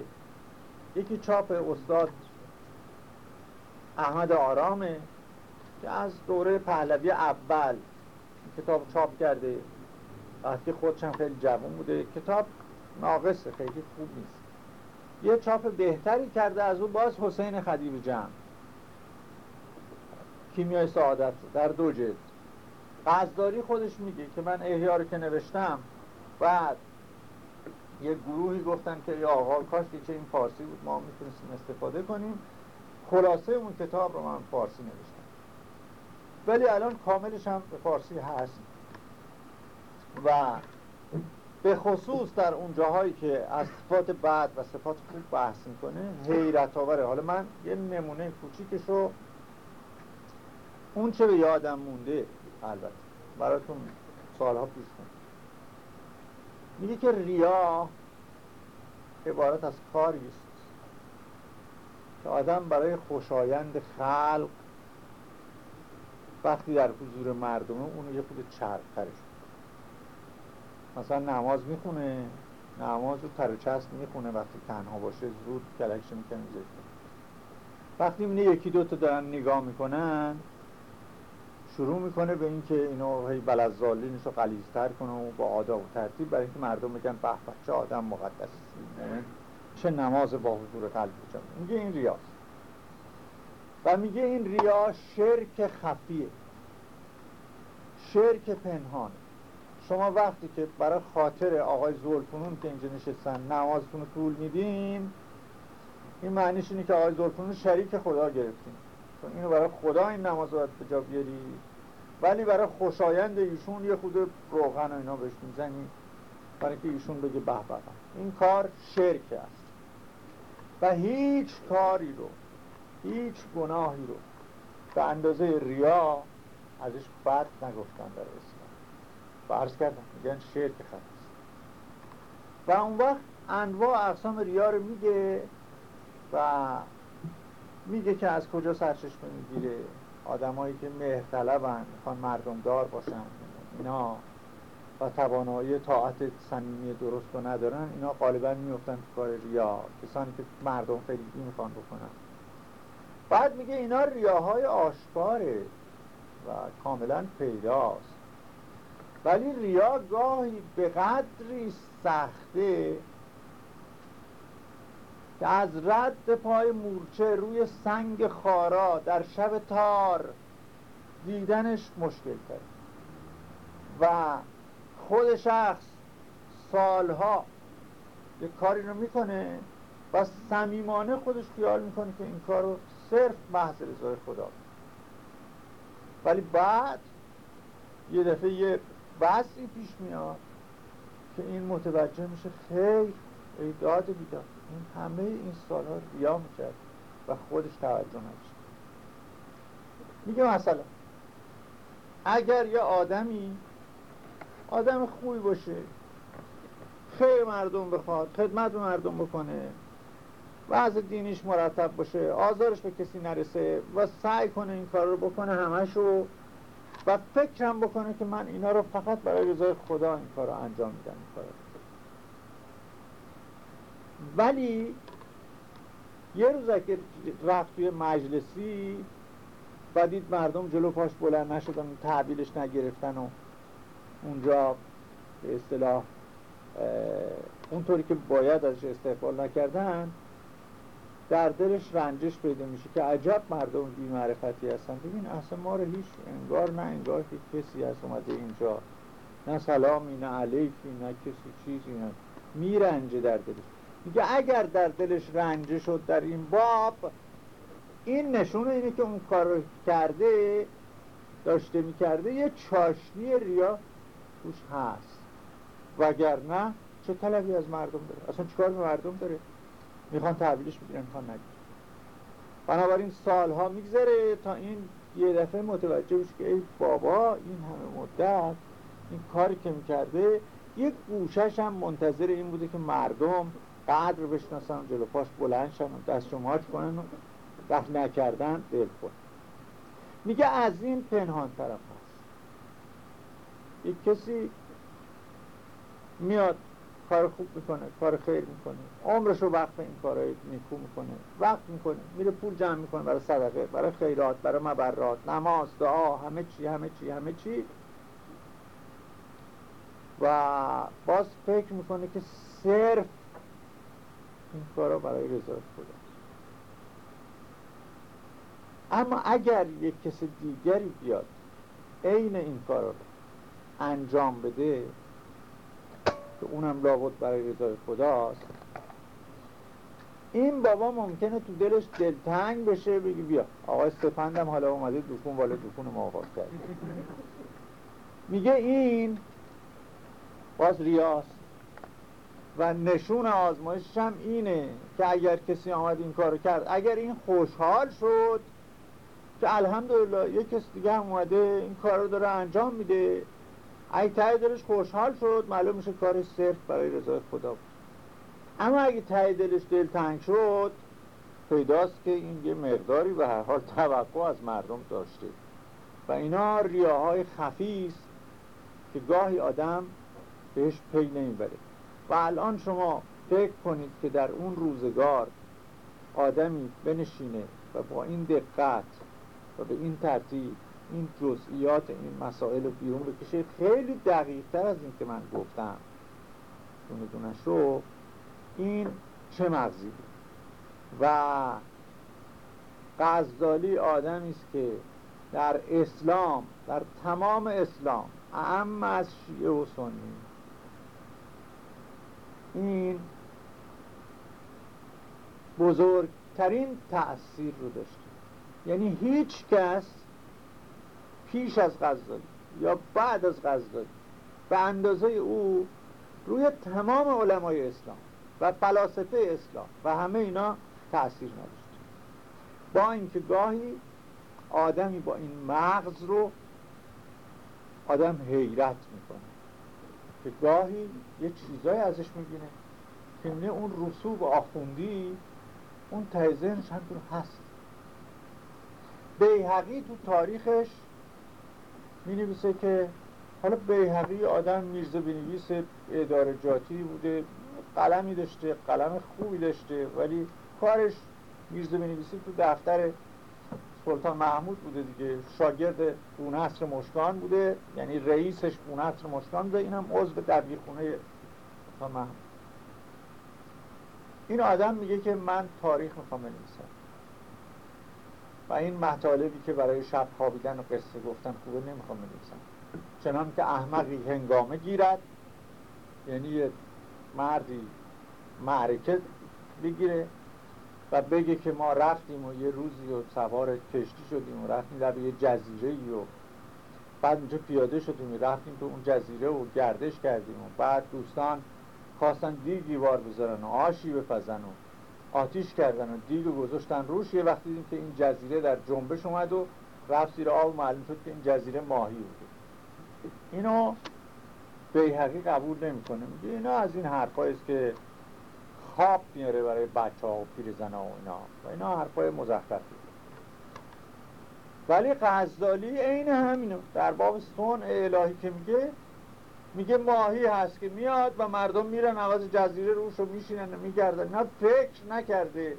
یکی چاپ استاد احمد آرامه. که از دوره پهلوی اول کتاب چاپ کرده. وقتی خودشم خیلی جوان بوده. کتاب ناقصه خیلی خوب نیست. یه چاپ بهتری کرده از او باز حسین خدیب جمع. کیمیای سعادت در دو جلد. قصداری خودش میگه که من احیا رو که نوشتم بعد یه گروهی گفتن که یا آقا کاش که این فارسی بود ما می‌تونستیم استفاده کنیم. خلاصه اون کتاب رو من فارسی نوشتم. ولی الان کاملش هم به فارسی هست. و به خصوص در اون جاهایی که از صفات بد و صفات خوب بحث می‌کنه حیرت آوره. حالا من یه نمونه کوچیکش رو اون چه به یادم مونده البته براتون سالها پیش کن میگه که ریا عبارت از کاری است که آدم برای خوشایند خلق وقتی در حضور مردمه اونو یه خود چرب مثلا نماز می‌خونه نماز رو ترچست می‌خونه وقتی تنها باشه زود کلکش می‌کنه وقتی اینه یکی دو تا دارن نگاه می‌کنن شروع می‌کنه به اینکه اینو هی بلزالینش رو قلیزتر کنه و با آداب و ترتیب برای اینکه مردم بگن به چه آدم مقدس. چه نماز با حضور قلب بچم میگه این ریاست و میگه این ریا شرک خفیه. شرک پنهانه شما وقتی که برای خاطر آقای زولفنون که اینجا نشستن نمازتون رو طول میدین این معنیش اینه که آقای زولفنون شریک خدا گرفتیم چون اینو برای خدا این نماز باید به بیاری. ولی برای خوشایند ایشون یه خود روغن و اینا بهش می‌زنی برای که ایشون بگه به. این کار شرک است. و هیچ کاری رو هیچ گناهی رو به اندازه ریا ازش بد نگفتن در اسلام. فرض کردن میگن شرک خواست و اون وقت انواع اقسام ریا رو میگه و میگه که از کجا سرچشمه می‌گیره. آدمایی که مهرطلبن می‌خوان مردم دار باشن اینا و توانایی طاعت صمیمی درست رو ندارن اینا غالبا میفتن تو کار ریا. کسانی که مردم خیلی می‌خوان بکنن. بعد میگه اینا ریاهای آشکاره و کاملا پیداست. ولی ریا گاهی به قدری سخته که از رد پای مورچه روی سنگ خارا در شب تار دیدنش مشکل کرد و خود شخص سالها یک کاری رو می‌کنه و صمیمانه خودش خیال می‌کنه که این کار رو صرف محض رضای خدا. ولی بعد یه دفعه یه بحثی پیش میاد که این متوجه میشه خیر ای داد بیداد. این همه این سالها ریا می‌کرد و خودش توجه نداشت میگه مثلا اگر یه آدمی آدم خوبی باشه خیر مردم بخواد خدمت به مردم بکنه وضع دینیش مرتب باشه آزارش به کسی نرسه و سعی کنه این کار رو بکنه همشو و فکرم بکنه که من اینا رو فقط برای رضای خدا این کار رو انجام میدم این کار ولی یه روز اگه رفت توی مجلسی و دید مردم جلو پاش بلند نشدن تحویلش نگرفتن و اونجا به اصطلاح اونطوری که باید ازش استقبال نکردن در دلش رنجش پیدا میشه که عجب مردم بی معرفتی هستن. ببین اصلا ما رو هیچ انگار نه انگار که کسی هست اومده اینجا. نه سلامی نه علیکی نه کسی چیزی نه. میرنجه در دلش. میگه اگر در دلش رنجه شد در این باب این نشونه اینه که اون کار کرده داشته می‌کرده یه چاشنی ریا توش هست. وگرنه چه طلبی از مردم داره؟ اصلا چیکار به مردم داره؟ می‌خوان تحویلش بگیرن می‌خوان نگیرن بنابراین سالها میگذره تا این یه دفعه متوجه بشه که ای بابا این همه مدت این کاری که می‌کرده یک گوشش هم منتظر این بوده که مردم قدر بشناسن جلو پاش بلند شن و دست شماش کنن و وقت نکردن دل کن میگه از این پنهان طرف هست. یک کسی میاد کار خوب می‌کنه کار خیر می‌کنه. عمرش رو وقت این کارهای نیکو می‌کنه. وقت می‌کنه. میره پول جمع می‌کنه برای صدقه برای خیرات برای مبرات نماز دعا همه چی همه چی همه چی. و باز فکر می‌کنه که صرف این کارا برای رضایت خدا. اما اگر یک کس دیگری بیاد عین این کارا رو انجام بده که اونم لابد برای رضای خداست. این بابا ممکنه تو دلش دلتنگ بشه بگی بیا. آقای سپندم حالا اومده دکون والا دکون ما آغاز کرد. میگه این باز ریاست و نشون آزمایشش هم اینه که اگر کسی آمد این کارو کرد اگر این خوشحال شد که الحمدلله یک کس دیگه هم اومده این کار رو داره انجام میده. اگه ته دلش خوشحال شد معلوم میشه کار صرف برای رضای خدا بود. اما اگه ته دلش دلتنگ شد پیداست که این یه مقداری به هر حال توقع از مردم داشته. و اینا ریاهای خفیست که گاهی آدم بهش پی نمی‌بره. و الان شما فکر کنید که در اون روزگار آدمی بنشینه و با این دقت و به این ترتیب این جزئیات این مسائل رو بیرون بکشه. خیلی دقیق تر از این که من گفتم. دونه دونه شو. این چه مغزی بود؟ و غزالی آدمی است که در اسلام در تمام اسلام اهم از شیعه و سنی. این بزرگترین تأثیر رو داشته. یعنی هیچ کس پیش از غزالی یا بعد از غزالی به اندازه او روی تمام علمای اسلام و فلاسفه اسلام و همه اینا تأثیر نداشت. با اینکه گاهی آدمی با این مغز رو آدم حیرت می‌کنه که گاهی یه چیزایی ازش می‌بینه که نه اون رسوب آخوندی اون ذهنش همطور هست. بیهقی تو تاریخش می نویسه که حالا بیهقی آدم میرزه بنویس اداره جاتی بوده قلمی داشته قلم خوبی داشته ولی کارش میرزه بنویسی تو دفتر سلطان محمود بوده دیگه. شاگرد بونصر مشکان بوده یعنی رئیسش بونصر مشکان بوده. اینم عضو دبیرخونه سلطان محمود. این آدم میگه که من تاریخ می‌خوام بنویسم. و این مطالبی که برای شب خوابیدن و قصه گفتن خوبه نمی‌خوام بنویسم. چنان که احمقی هنگامه گیرد یعنی مردی معرکه بگیره و بگه که ما رفتیم و یه روزی و سوار کشتی شدیم و رفتیم در یه جزیره ای و بعد اونجا پیاده شدیم رفتیم تو اون جزیره و گردش کردیم و بعد دوستان خواستن دیگی وار بذارن و آشی بپزن و آتیش کردن و دیگ گذاشتن روش یه وقتی دیدیم که این جزیره در جنبش اومد و رفت زیر آب معلوم شد که این جزیره ماهی بوده. اینو بیهقی قبول نمی‌کنه. میگه اینا از این حرفایی است که خواب میاره برای بچه ها و پیرزن ها و اینا. و اینا حرفای مزخرفی. ولی غزالی عین همینو در باب سون الهی که میگه میگه ماهی هست که میاد و مردم میرن عوض جزیره روش رو میشینن و میگردن. نه فکر نکرده.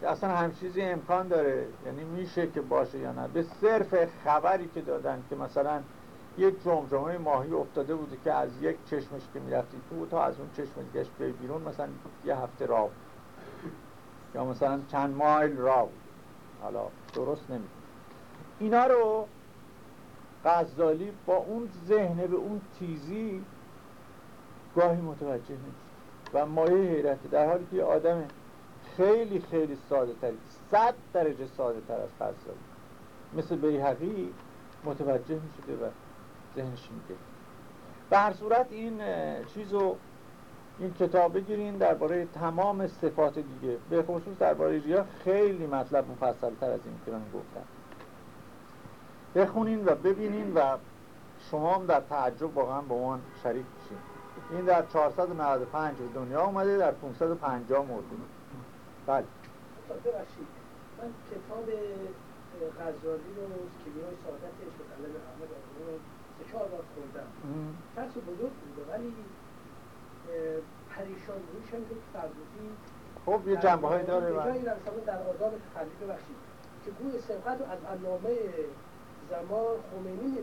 که اصلا همچیزی امکان داره. یعنی میشه که باشه یا نه. به صرف خبری که دادن که مثلا یک جمجمه ماهی افتاده بوده که از یک چشمش که می‌رفتی تو تا از اون چشم دیگهش به بیرون مثلا یه هفته راه یا مثلا چند مایل راه حالا درست نمی‌دونم. اینا رو غزالی با اون ذهن به اون تیزی گاهی متوجه نمیشه و مایه حیرت در حالی که آدم خیلی خیلی ساده تری صد درجه ساده تر از غزالی مثل بیهقی متوجه می‌شده و ذهنش میگه. به هر صورت این چیزو این کتاب بگیرین درباره تمام صفات دیگه. به خصوص درباره ریا خیلی مطلب مفصل تر از این که من گفتم. بخونین و ببینین و شما هم در تعجب واقعا با من شریک بشین این در 495 دنیا اومده در 550 مرده. بله. من کتاب غزالی رو کیمیای سعادتش به قلم احمد رو سه چهار بار خوردم فرس بزرگ بوده ولی پریشان روش هم که خب یه جنبه های داره جایی در آداب تخلیق ببخشید که گوی سبقت از علامه زمان خمینی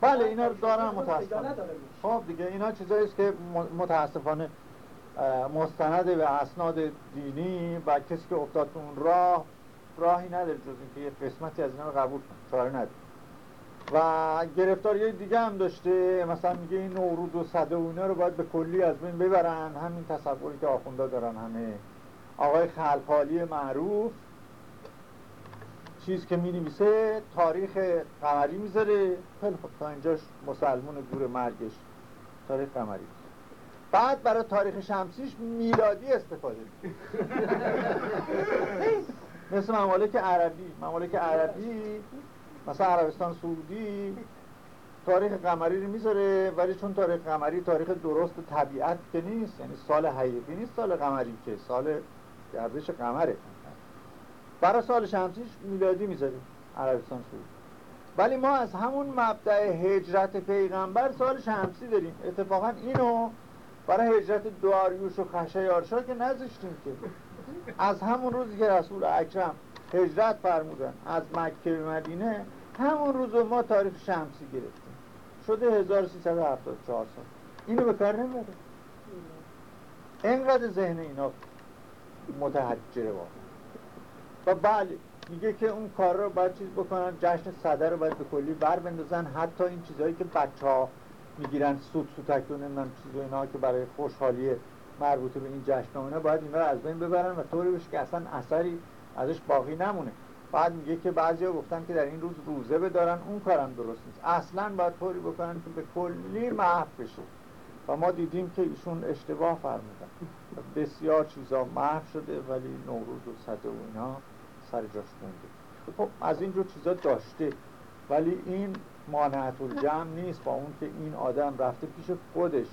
بله اینا رو دارم متاسفانه. خب دیگه اینا چیزایی است که متاسفانه مستند به اسناد دینی و کسی که افتاد اون راه راهی نداره جز اینکه یه قسمتی از اینا رو قبول کنه. چاره نداره. و گرفتاری دیگه هم داشته. مثلا میگه این نورود و صده و اینا رو باید به کلی از بین ببرن. همین تصوری که آخونده دارن همه. آقای خلقالی معروف. چیز که می نویسه تاریخ قمری می‌ذاره. خیلی خب تا اینجاش مسلمون دور مرگش. تاریخ قمری. بعد برای تاریخ شمسیش میلادی استفاده مثل ممالک عربی. ممالک عربی مثلا عربستان سعودی تاریخ قمری رو می‌ذاره. ولی چون تاریخ قمری تاریخ درست طبیعت که نیست یعنی سال حقیقی نیست سال قمری که سال گردش قمره. برای سال شمسیش میلادی می‌ذاریم عربستان سعودی. ولی ما از همون مبدع هجرت پیغمبر سال شمسی داریم. اتفاقا اینو برای هجرت داریوش و خشه یارشا که نذاشتیم که. از همون روزی که رسول اکرم هجرت فرمودن از مکه به مدینه همون روز ما تاریخ شمسی گرفتیم. شده 1374 سال. اینو به کار نمی‌بره اینقدر ذهن اینا متحجره واقعا. و بله میگه که اون کار رو باید چیز بکنن جشن صدر رو باید به کلی بر بندازن. حتی این چیزهایی که بچه ها می‌گیرن سوت سوتک و نمی‌دونم چیز و اینا که برای خوشحالی مربوط به این جشن اینا باید اینا رو از بین ببرن و طوری بشه که اصلا اثری ازش باقی نمونه. بعد میگه که بعضیا گفتن که در این روز روزه بدارن اون کارم درست نیست. اصلا باید طوری بکنن که به کلی محو بشه. و ما دیدیم که ایشون اشتباه فرمودن. بسیار چیزا محو شده ولی نوروز و صده و اینا. سر جاش مونده خب از اینجور چیزا داشته. ولی این مانعت الجمع نیست با اون که این آدم رفته پیش خودش.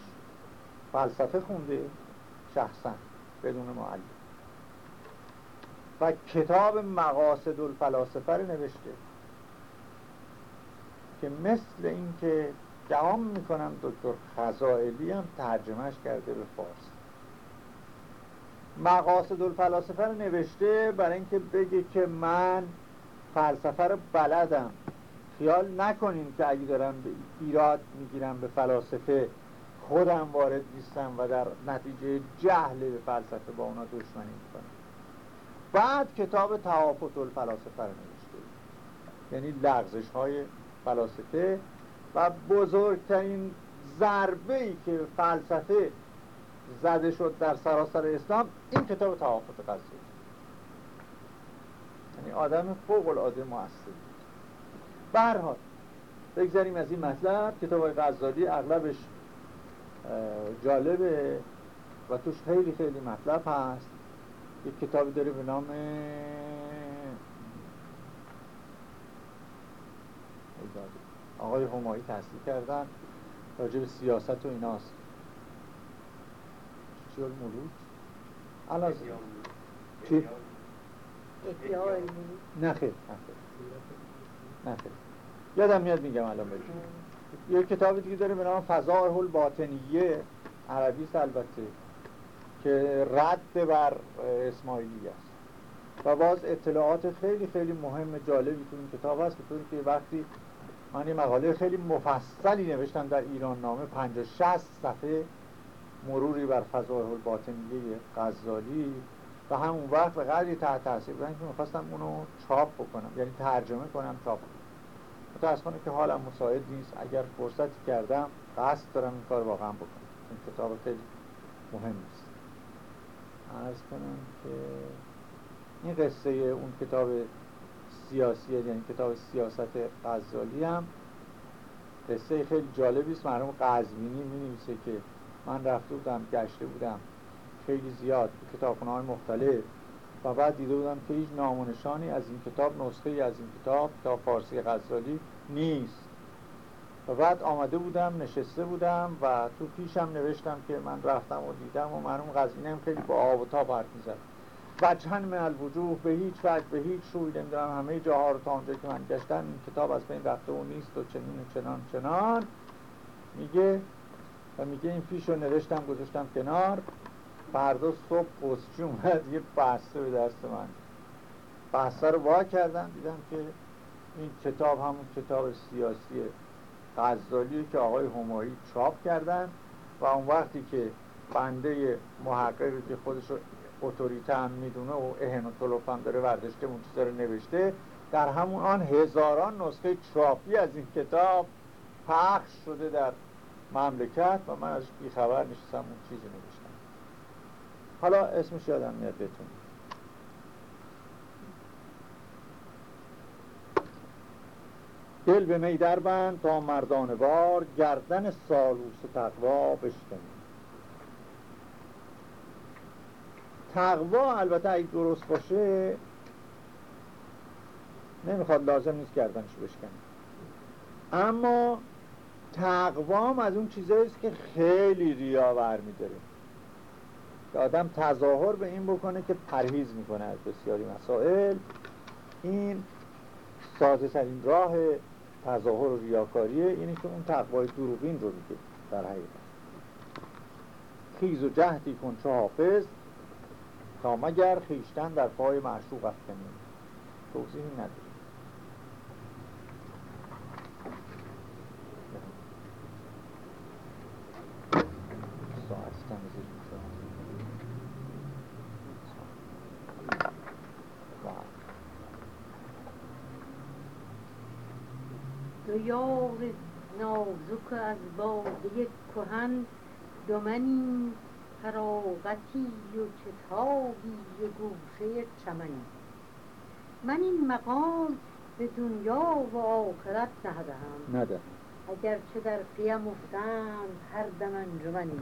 فلسفه خونده شخصا بدون معلم. و کتاب مقاصد الفلاسفه رو نوشته. که مثل اینکه دوام می‌کنم دکتر خزائلی هم ترجمهش کرده به فارسی. مقاصد الفلاسفه رو نوشته برای اینکه بگه که من فلسفه رو بلدم. خیال نکنین که اگه دارم به ایراد می‌گیرم به فلاسفه خودم وارد نیستم و در نتیجه جهل به فلسفه با اونا دشمنی می‌کنم. بعد کتاب توافت الفلاسفه رو نوشته. یعنی لغزش های فلاسفه و بزرگترین ضربه ای که فلسفه زده شد در سراسر اسلام این کتاب توافت قصدی یعنی آدم فوق العاده موثر به بگذاریم از این مطلب کتاب های غزالی اغلبش جالبه و توش خیلی خیلی مطلب هست. یک کتابی داره به نام آقای همایی تحصیل کردن راجع سیاست و ایناست. چی ملوک الان چی؟ نه خیر نه خیر یادم میاد میگم الان بریم یه کتابی دیگه داره به نام فضائح الباطنیه عربی البته که رد بر اسماعیلی است و باز اطلاعات خیلی خیلی مهم جالبی تو این کتاب هست به که وقتی من یه مقاله خیلی مفصلی نوشتم در ایران نامه 50 60 صفحه مروری بر فضائح الباطنیه غزالی و همون وقت به قدری تحت تاثیر بودن که می‌خواستم اونو چاپ بکنم. یعنی ترجمه کنم چاپ کنم. متاسفانه که حالم مساعد نیست. اگر فرصتی کردم قصد دارم این کار واقعا بکنم. این کتاب خیلی مهم است عرض کنم که این قصه اون کتاب سیاسی یعنی کتاب سیاست غزالی هم قصه خیلی جالبی است. مرحوم قزوینی می که من رفته بودم گشته بودم. خیلی زیاد به کتابخانه های مختلف. و بعد دیده بودم که هیچ نامونشانی از این کتاب نسخه ای از این کتاب تا فارسی غزالی نیست. و بعد آمده بودم نشسته بودم و تو پیشم نوشتم که من رفتم و دیدم و مرحوم غزینه هم خیلی با آب و تاب حرف می‌زد. وجهن من الوجوه به هیچ وجه به هیچ روی نمی‌دونم. همه جاها رو تا اونجا که من گشتم این کتاب از بین رفته و نیست و چنین و چنان چنان. میگه و میگه این پیش رو نوشتم گذاشتم کنار. فردا صبح پستچی اومد یه بسته به دست من. بسته رو وا کردم دیدم که این کتاب همون کتاب سیاسی غزالی که آقای همایی چاپ کردن و اون وقتی که بنده محققی که خودش رو اتوریته هم می‌دونه و اهن و هم داره وردشته اون چیزا رو نوشته در همون آن هزاران نسخه چاپی از این کتاب پخش شده در مملکت و من ازش بیخبر نشستم اون چیزی نوشتم. حالا اسمش یادم میاد بهتون. دل به می بند تا مردان بار گردن سالوس تقوا بشکنیم تقوا البته اگه درست باشه نمی‌خواد لازم نیست گردنش بشکنیم اما تقوام از اون چیزهاییست که خیلی ریا میداره. که آدم تظاهر به این بکنه که پرهیز می‌کنه از بسیاری مسائل. این ساده ترین راه تظاهر و ریاکاریه اینه که اون تقوای دروغین رو میگه در حقیقت. خیز و جهدی کن چه حافظ تا مگر خیشتن در پای معشوق افکنیم توضیحی نداره نازک از باده کهن دمنی فراغتی و کتابی و گوشه چمنی. من این مقام به دنیا و آخرت نهدهم نده اگر چه در قیم افتند هر دم انجمنی.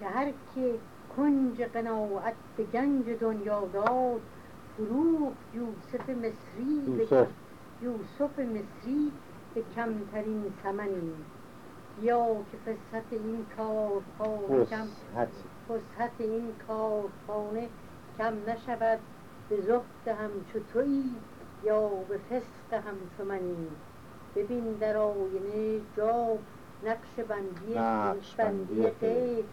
که هر که کنج قناعت به گنج دنیا داد فروخ یوسف مصری. یوسف مصری به کمترین ثمنی. یا که فسحت این کارخانه کم فسحت این کارخانه کم نشود به زهد همچو تویی یا به فسق همچو منی. ببین در آینه جا نقش بندی نقش بندی. غیب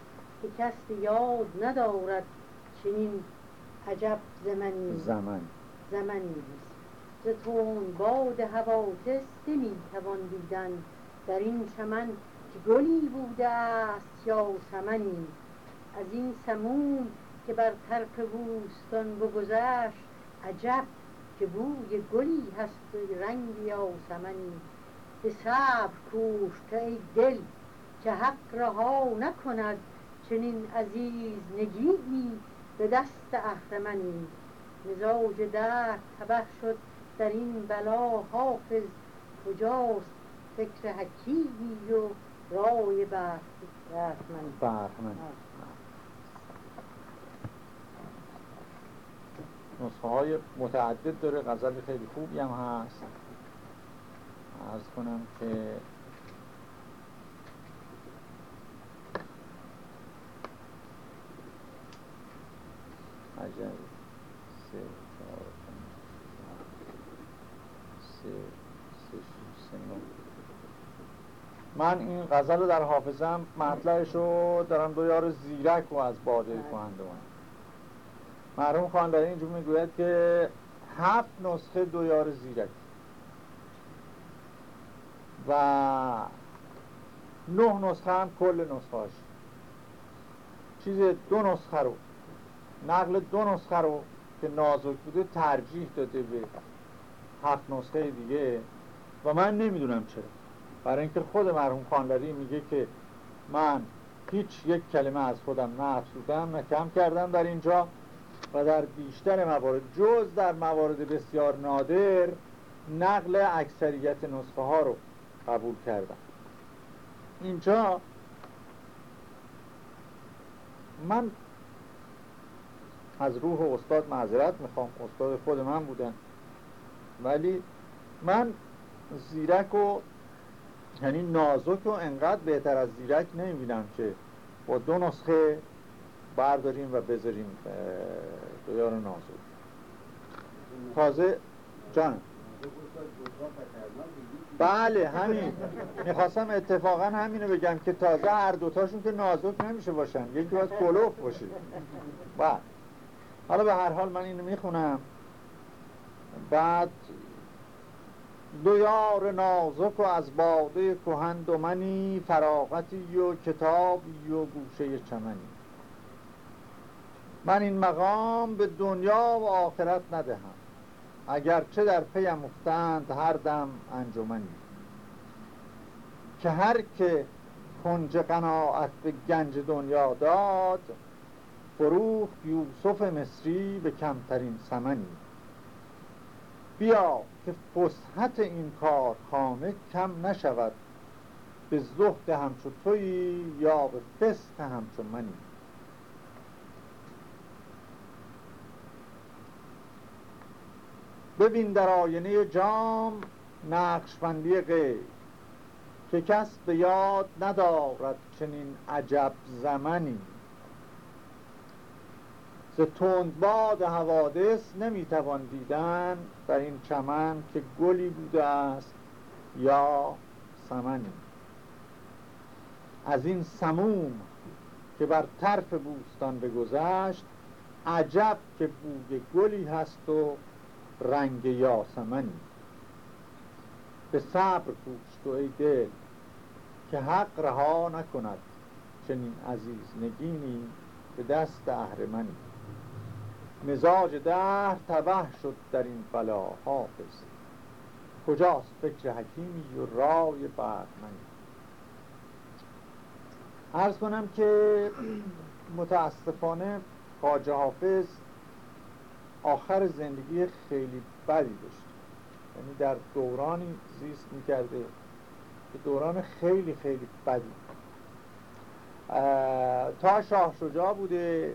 که کس یاد ندارد چنین عجب زمنی. زمن. زمنی. ز تون باد حوادث نمی‌توان دیدن. در این چمن که گلی بوده است یا سمنی از این سموم که بر طرف بوستان بگذشت عجب که بوی گلی هست و رنگ یا سمنی به صبر کوش که ای دل که حق رها نکند چنین عزیز نگیمی به دست اهرمنی. مزاج درد تبه شد در این بلا حافظ کجاست؟ فکر حکیمی و رای بهمنی بهمن نسخه های متعدد داره غزل خیلی خوبی هم هست. ارز کنم که عجب سه چهار پنج شش، سه سه شیش سه نه من این غزل رو در حافظم مطلعش رو دارم دو یار زیرک رو از باده کننده مرحوم خانداری اینجور می‌گوید که هفت نسخه دو یار زیرک. و نه نسخه هم کل نسخه هاش چیز دو نسخه رو نقل دو نسخه رو که نازک بوده ترجیح داده به هفت نسخه دیگه. و من نمی‌دونم چرا. برای اینکه خود مرحوم خانلری میگه که من هیچ یک کلمه از خودم نه افزودم نه کم کردم در اینجا و در بیشتر موارد جز در موارد بسیار نادر نقل اکثریت نسخه ها رو قبول کردم. اینجا من از روح استاد معذرت می‌خوام. استاد خود من بودن. ولی من زیرک و یعنی نازک و انقدر بهتر از زیرک نمی‌بینم که با دو نسخه برداریم و بذاریم دویار نازک. تازه جان. بله همین. می‌خواستم اتفاقا همینو بگم که تازه هر دوتاشون که نازک نمیشه باشن. یکی باید کلوف باشه. بعد حالا به هر حال من اینو می‌خونم. بعد دو یار نازک و از باده کهن دمنی فراغتی و کتابی و گوشه چمنی. من این مقام به دنیا و آخرت ندهم. اگرچه در پیم افتند هر دم انجمنی. که هر که کنج قناعت به گنج دنیا داد فروخت یوسف مصری به کمترین ثمنی. بیا که فسحت این کارخانه کم نشود. به زهد همچو تویی یا به فسق همچو منی. ببین در آینه جام نقشبندی غیر که کس به یاد ندارد چنین عجب زمنی. ز تندباد حوادث نمی‌توان دیدن در این چمن که گلی بوده است یا سمنی. از این سموم که بر طرف بوستان بگذشت عجب که بوی گلی هست و رنگ یاسمنی به صبر کوش تو ای دل که حق رها نکند چنین عزیز نگینی به دست اهرمنی. مزاج دهر تبه شد در این بلا حافظ. کجاست فکر حکیمی و رای بردمنی؟ ارز کنم که متاسفانه خاجه حافظ آخر زندگی خیلی بدی داشت یعنی در دورانی زیست می‌کرده که دوران خیلی خیلی بدی. تا شاه شجاع بوده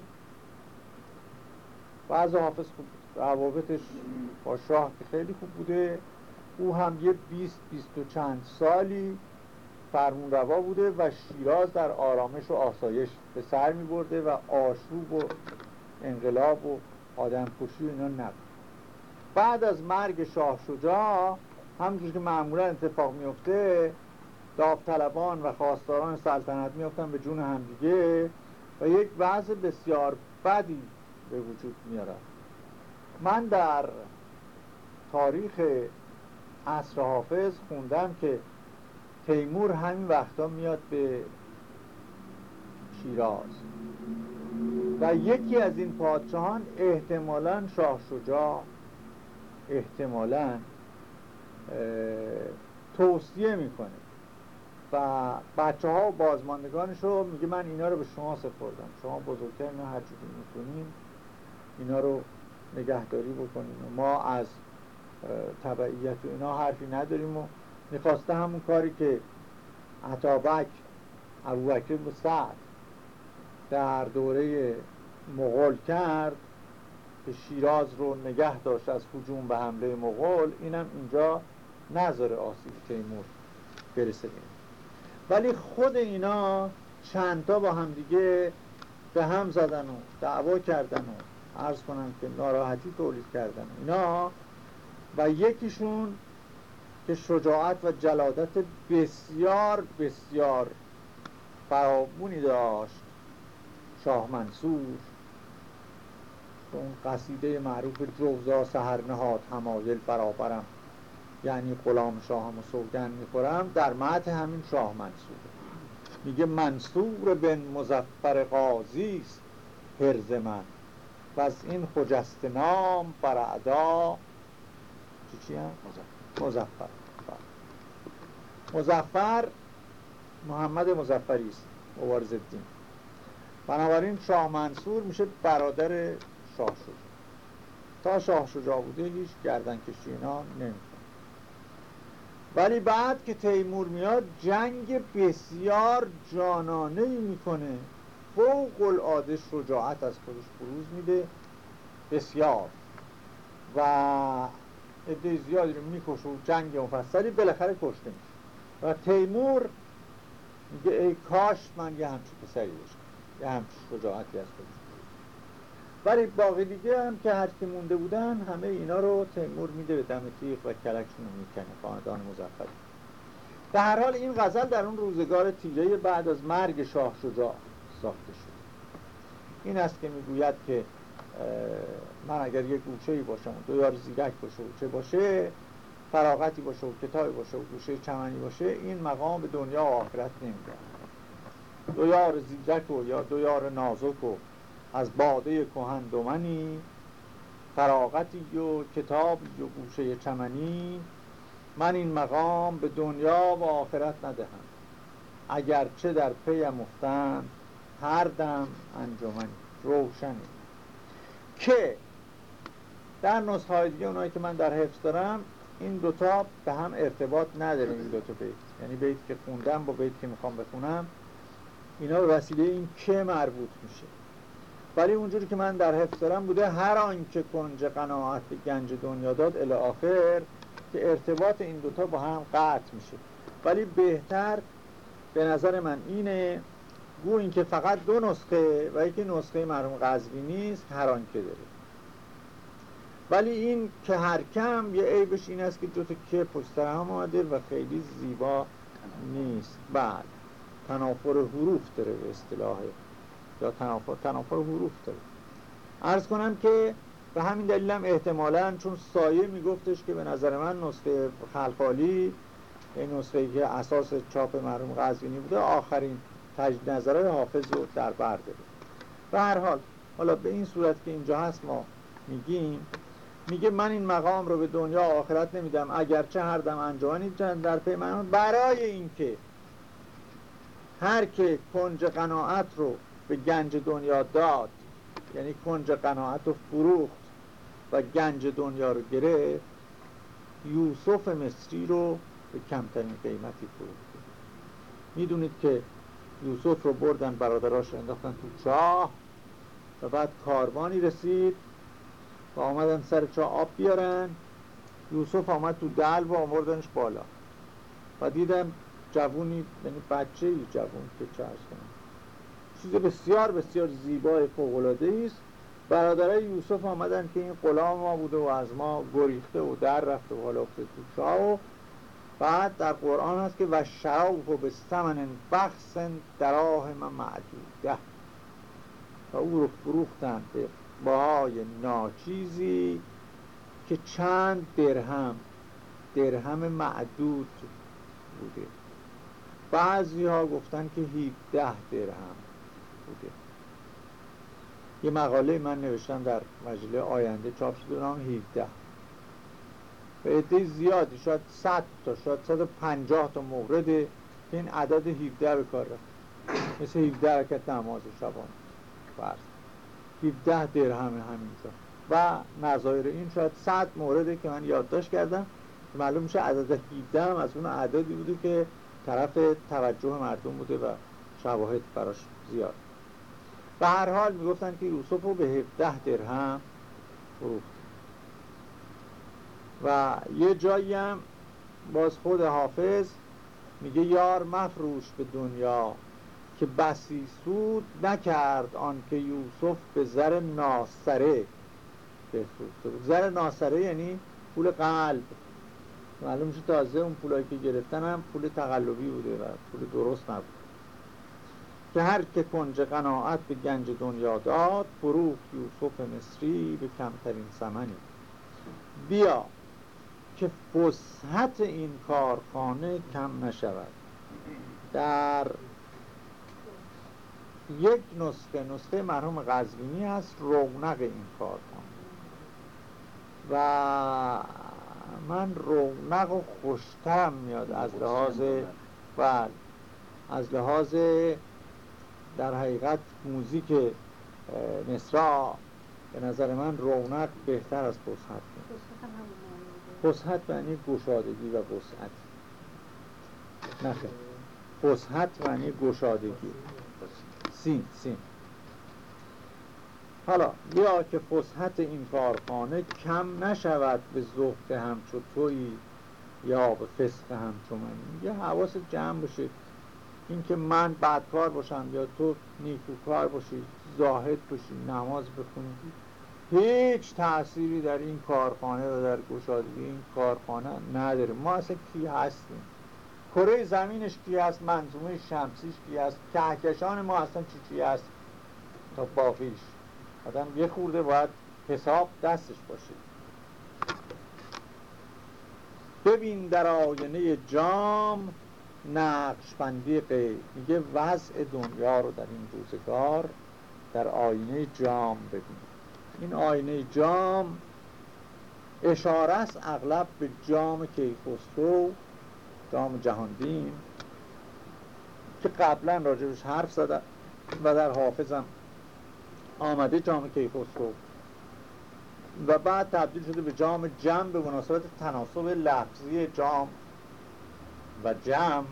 بعض حافظ خوب روابطش با شاه که خیلی خوب بوده. او هم یه بیست بیست و چند سالی فرمون روا بوده و شیراز در آرامش و آسایش به سر می برده و آشوب و انقلاب و آدم کشی اینا نبود. بعد از مرگ شاه شجاع همونجور که معمولا اتفاق میفته داوطلبان و خواستاران سلطنت میافتن به جون همدیگه و یک وضع بسیار بدی به وجود میارن من در تاریخ عصر حافظ خوندم که تیمور همین وقتا میاد به شیراز. و یکی از این پادشاهان احتمالا شاه شجاع احتمالا توصیه می‌کنه. و بچه ها و بازماندگانش رو میگه من اینا رو به شما سپردم. شما بزرگتر اینا هر می‌تونین اینا رو نگهداری بکنیم. ما از تبعیت و اینا حرفی نداریم و می‌خواسته همون کاری که عطابک ابوبکر بن سعد در دوره مغول کرد که شیراز رو نگه داشت از حجوم به حمله مغول اینم اینجا نظر آسیب تیمور برسه ولی خود اینا چندتا با همدیگه به هم زدن و دعوا کردن و عرض کنم که ناراحتی تولید کردن اینا. و یکیشون که شجاعت و جلادت بسیار بسیار فرابونی داشت. شاه منصور اون قصیده معروف جوزا سهر نهاد همایل برابرم. یعنی غلام شاهم و سوگن می‌خورم. در معنی همین شاه منصور. میگه منصور بن مزفر قاضی است هرز من. و از این خجست نام فرعدا چی چی هم؟ مزفر محمد مزفری است مبارز الدین. بنابراین شاه منصور میشه برادر شاه شجاع. تا شاه شجاع بوده هیچ گردن کشی اینا نمی‌کنه. ولی بعد که تیمور میاد جنگ بسیار جانانه می‌کنه. فوق العاده شجاعت از خودش بروز میده. بسیار. و عده زیادی رو می‌کشه و جنگ مفصلی بالاخره کشته میشه. و تیمور میگه ای کاش من یه همچی پسری داشتم. یه همچی شجاعتی از خودش ولی باقی دیگه هم که هر مونده بودن همه اینا رو تیمور میده به دم تیغ و کلکشون رو می‌کنه. خاندان مزفری در هر حال این غزل در اون روزگار تیره بعد از مرگ شاه شجاع. ساخته شد. این است که می‌گوید که من اگر یک گوشه باشم دو یار زیرک باشه چه باشه فراغتی باشه و کتابی باشه و گوشه چمنی باشه این مقام به دنیا و آخرت نمیده دو یار زیرک و یا دو یار نازک و از باده کهن دومنی فراغتی و کتابی و گوشه چمنی من این مقام به دنیا و آخرت ندهم. اگرچه در پیم افتند هر دم انجمنی روشنی که در نسخه های دیگه اونایی که من در حفظ دارم این دوتا به هم ارتباط نداره این دوتا بیت. یعنی بیت که خوندم با بیت که می‌خوام بخونم اینا به وسیله این که مربوط میشه. ولی اونجوری که من در حفظ دارم بوده هر آن که کنج قناعت گنج دنیا داد الی آخر که ارتباط این دوتا با هم قطع میشه. ولی بهتر به نظر من اینه گو این که فقط دو نسخه و یکی نسخه مرحوم قذبی نیست هر آن که داره. ولی این که هر کم یه عیبش این است که دو تا که پشت هم آمده و خیلی زیبا نیست. بعد تنافر حروف داره به اصطلاح. یا تنافر, تنافر حروف داره. ارز کنم که به همین دلیلم احتمالا چون سایه میگفتش که به نظر من نسخه خلقالی این نسخه که اساس چاپ مرحوم قزوینی بوده آخرین تجدید نظرهای حافظ رو در بر داره به هر حال حالا به این صورت که اینجا هست ما میگیم میگه من این مقام رو به دنیا آخرت نمیدم اگرچه هر دم انجوانی در پی من برای اینکه هر که کنج قناعت رو به گنج دنیا داد یعنی کنج قناعت رو فروخت و گنج دنیا رو گرفت یوسف مصری رو به کمترین قیمتی فروخت. می‌دونید که یوسف رو بردن برادراش انداختن تو چاه و بعد کاروانی رسید و آمدن سر چاه آب بیارن. یوسف آمد تو دل و آمردنش بالا و دیدم جوونی یعنی بچه ای جوون که چه کنم. چیز بسیار بسیار زیبای فوقلاده است. برادرای یوسف آمدن که این غلام ما بوده و از ما گریخته و در رفته و حالا تو شاه و بعد در قرآن هست که و شراف به سمن بخصن دراهم معدوده و او رو فروختن به باهای ناچیزی که چند درهم درهم معدود بوده. بعضی ها گفتن که 17 درهم بوده. یه مقاله من نوشتم در مجله آینده چاپ شده نام 17 به عده زیادی شاید 100 تا شاید 150 تا مورد که این عدد 17 به کار رفت. مثل 17 حرکت نماز شبان. فرض. 17 درهم همینجا. و نظایر این شاید 100 مورده که من یادداشت کردم معلوم میشه عدد 17 هم از اون عددی بوده که طرف توجه مردم بوده و شواهد براش زیاد. به هر حال می‌گفتن که یوسف رو به 17 درهم فروخت. و یه جایی هم باز خود حافظ میگه یار مفروش به دنیا که بسی سود نکرد آن که یوسف به زر ناسره بفروخته بود زر ناسره یعنی پول قلب. معلوم میشه تازه اون پولایی که گرفتن هم پول تقلبی بوده و پول درست نبود. که هر که کنج قناعت به گنج دنیا داد فروخ یوسف مصری به کمترین سمنی بیا که فسحت این کارخانه کم نشود. در یک نسخه نسخه مرحوم قزوینی هست رونق این کارخانه. و من رونق و خوشترم میاد از لحاظ بله. از لحاظ در حقیقت موزیک مصرا به نظر من رونق بهتر از فسحت. فسحت معنی گشادگی و وسعت نخیر فسحت معنی گشادگی. سین سین. حالا بیا که فسحت این کارخانه کم نشود به زهد همچو توی یا به فسق همچو من یه حواس جمع بشه اینکه من بدکار باشم یا تو نیکوکار باشی زاهد باشی نماز بخونی. هیچ تأثیری در این کارخانه و در گشادگی این کارخانه نداره ما اصلا کی هستیم؟ کره زمینش کی هست؟ منظومه شمسیش کی هست؟ کهکشان ما اصلا چی چی هست؟ تا باقیش آدم یه خورده باید حساب دستش باشه. ببین در آینه جام نقش بندی میگه وضع دنیا رو در این روزگار در آینه جام ببین. این آینه جام اشاره است اغلب به جام کیخسرو جام جهاندین که قبلا راجبش حرف زده و در حافظم آمده جام کیخسرو. و بعد تبدیل شده به جام جم به مناسبت تناسب لفظی جام و جم.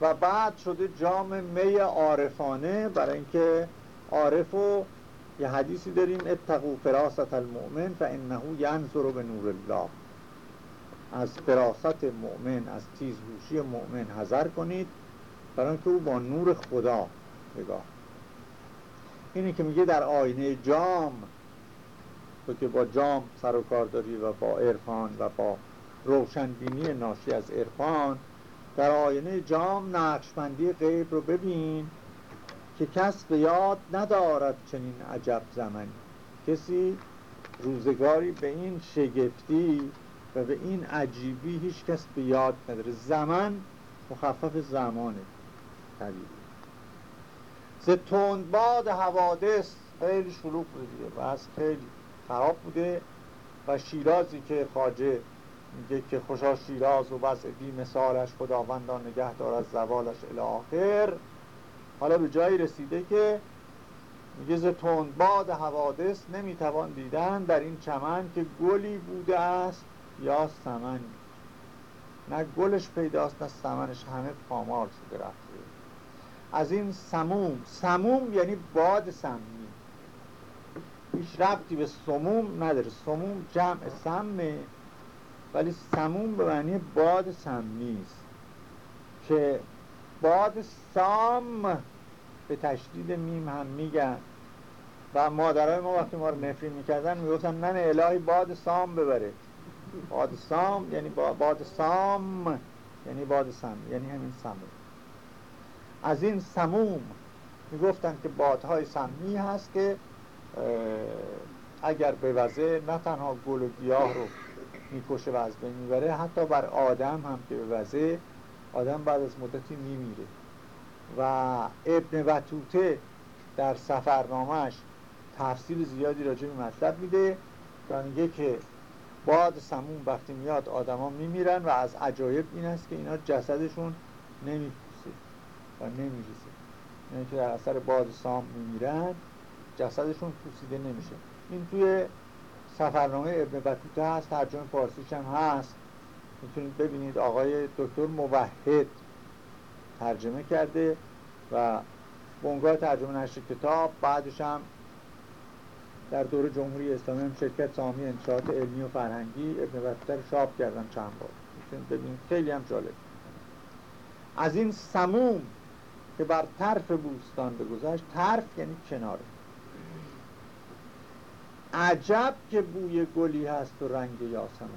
و بعد شده جام می عارفانه برای اینکه عارف و یه حدیثی داریم اتقو فراست المؤمن فانه ینظر به نور الله. از فراست مؤمن از تیزهوشی مؤمن حذر کنید برای اینکه او با نور خدا نگاه. اینی که میگه در آینه جام تو که با جام سر و کار داری و با عرفان و با روشنبینی ناشی از عرفان در آینه جام نقشبندی غیب رو ببین. که کس به یاد ندارد چنین عجب زمانی. کسی روزگاری به این شگفتی و به این عجیبی هیچ کس به یاد نداره. زمان مخفف زمانه طبیعی. ز تندباد حوادث خیلی شلوغ بوده دیگه از خیلی خراب بوده و شیرازی که خاجه میگه که خوشا شیراز و وضع بی مثالش خداوندان نگه دار از زوالش الاخر حالا به جایی رسیده که میگه ز تندباد حوادث نمی‌توان دیدن در این چمن که گلی بوده است یا سمنی نه گلش پیداست نه سمنش همه پامال شده رفته. از این سموم سموم یعنی باد سمی. هیچ ربطی به سموم نداره. سموم جمع سمه ولی سموم به معنی باد سمی است. که باد سام به تشدید میم هم میگن. و مادرای ما وقتی ما رو نفرین می‌کردن می‌گفتن من الهی باد سام ببره. باد سام یعنی باد سام یعنی باد سم یعنی همین سموم از این سموم می‌گفتن که بادهای سمی هست که اگر به وضع نه تنها گل و گیاه رو می‌کشه و از بین می‌بره حتی بر آدم هم که به وضع آدم بعد از مدتی میمیره. و ابن بطوته در سفرنامهش تفصیل زیادی راجع به مطلب میده و میگه که باد سموم وقتی میاد آدما میمیرن و از عجایب این است که اینا جسدشون نمیپوسه و نمیریزه. یعنی که در اثر باد سام میمیرن جسدشون پوسیده نمیشه. این توی سفرنامه ابن بطوته هست ترجمه فارسیش هم هست. می‌تونید ببینید آقای دکتر موحد. ترجمه کرده و بنگاه ترجمه نشر کتاب بعدش هم در دور جمهوری اسلامی هم شرکت سامی انشاءات علمی و فرهنگی ابن رو شاب کردن چند بار. ببینید خیلی هم جالب. از این سموم که بر طرف بوستان بگذشت طرف یعنی کناره عجب که بوی گلی هست و رنگ یاسمن.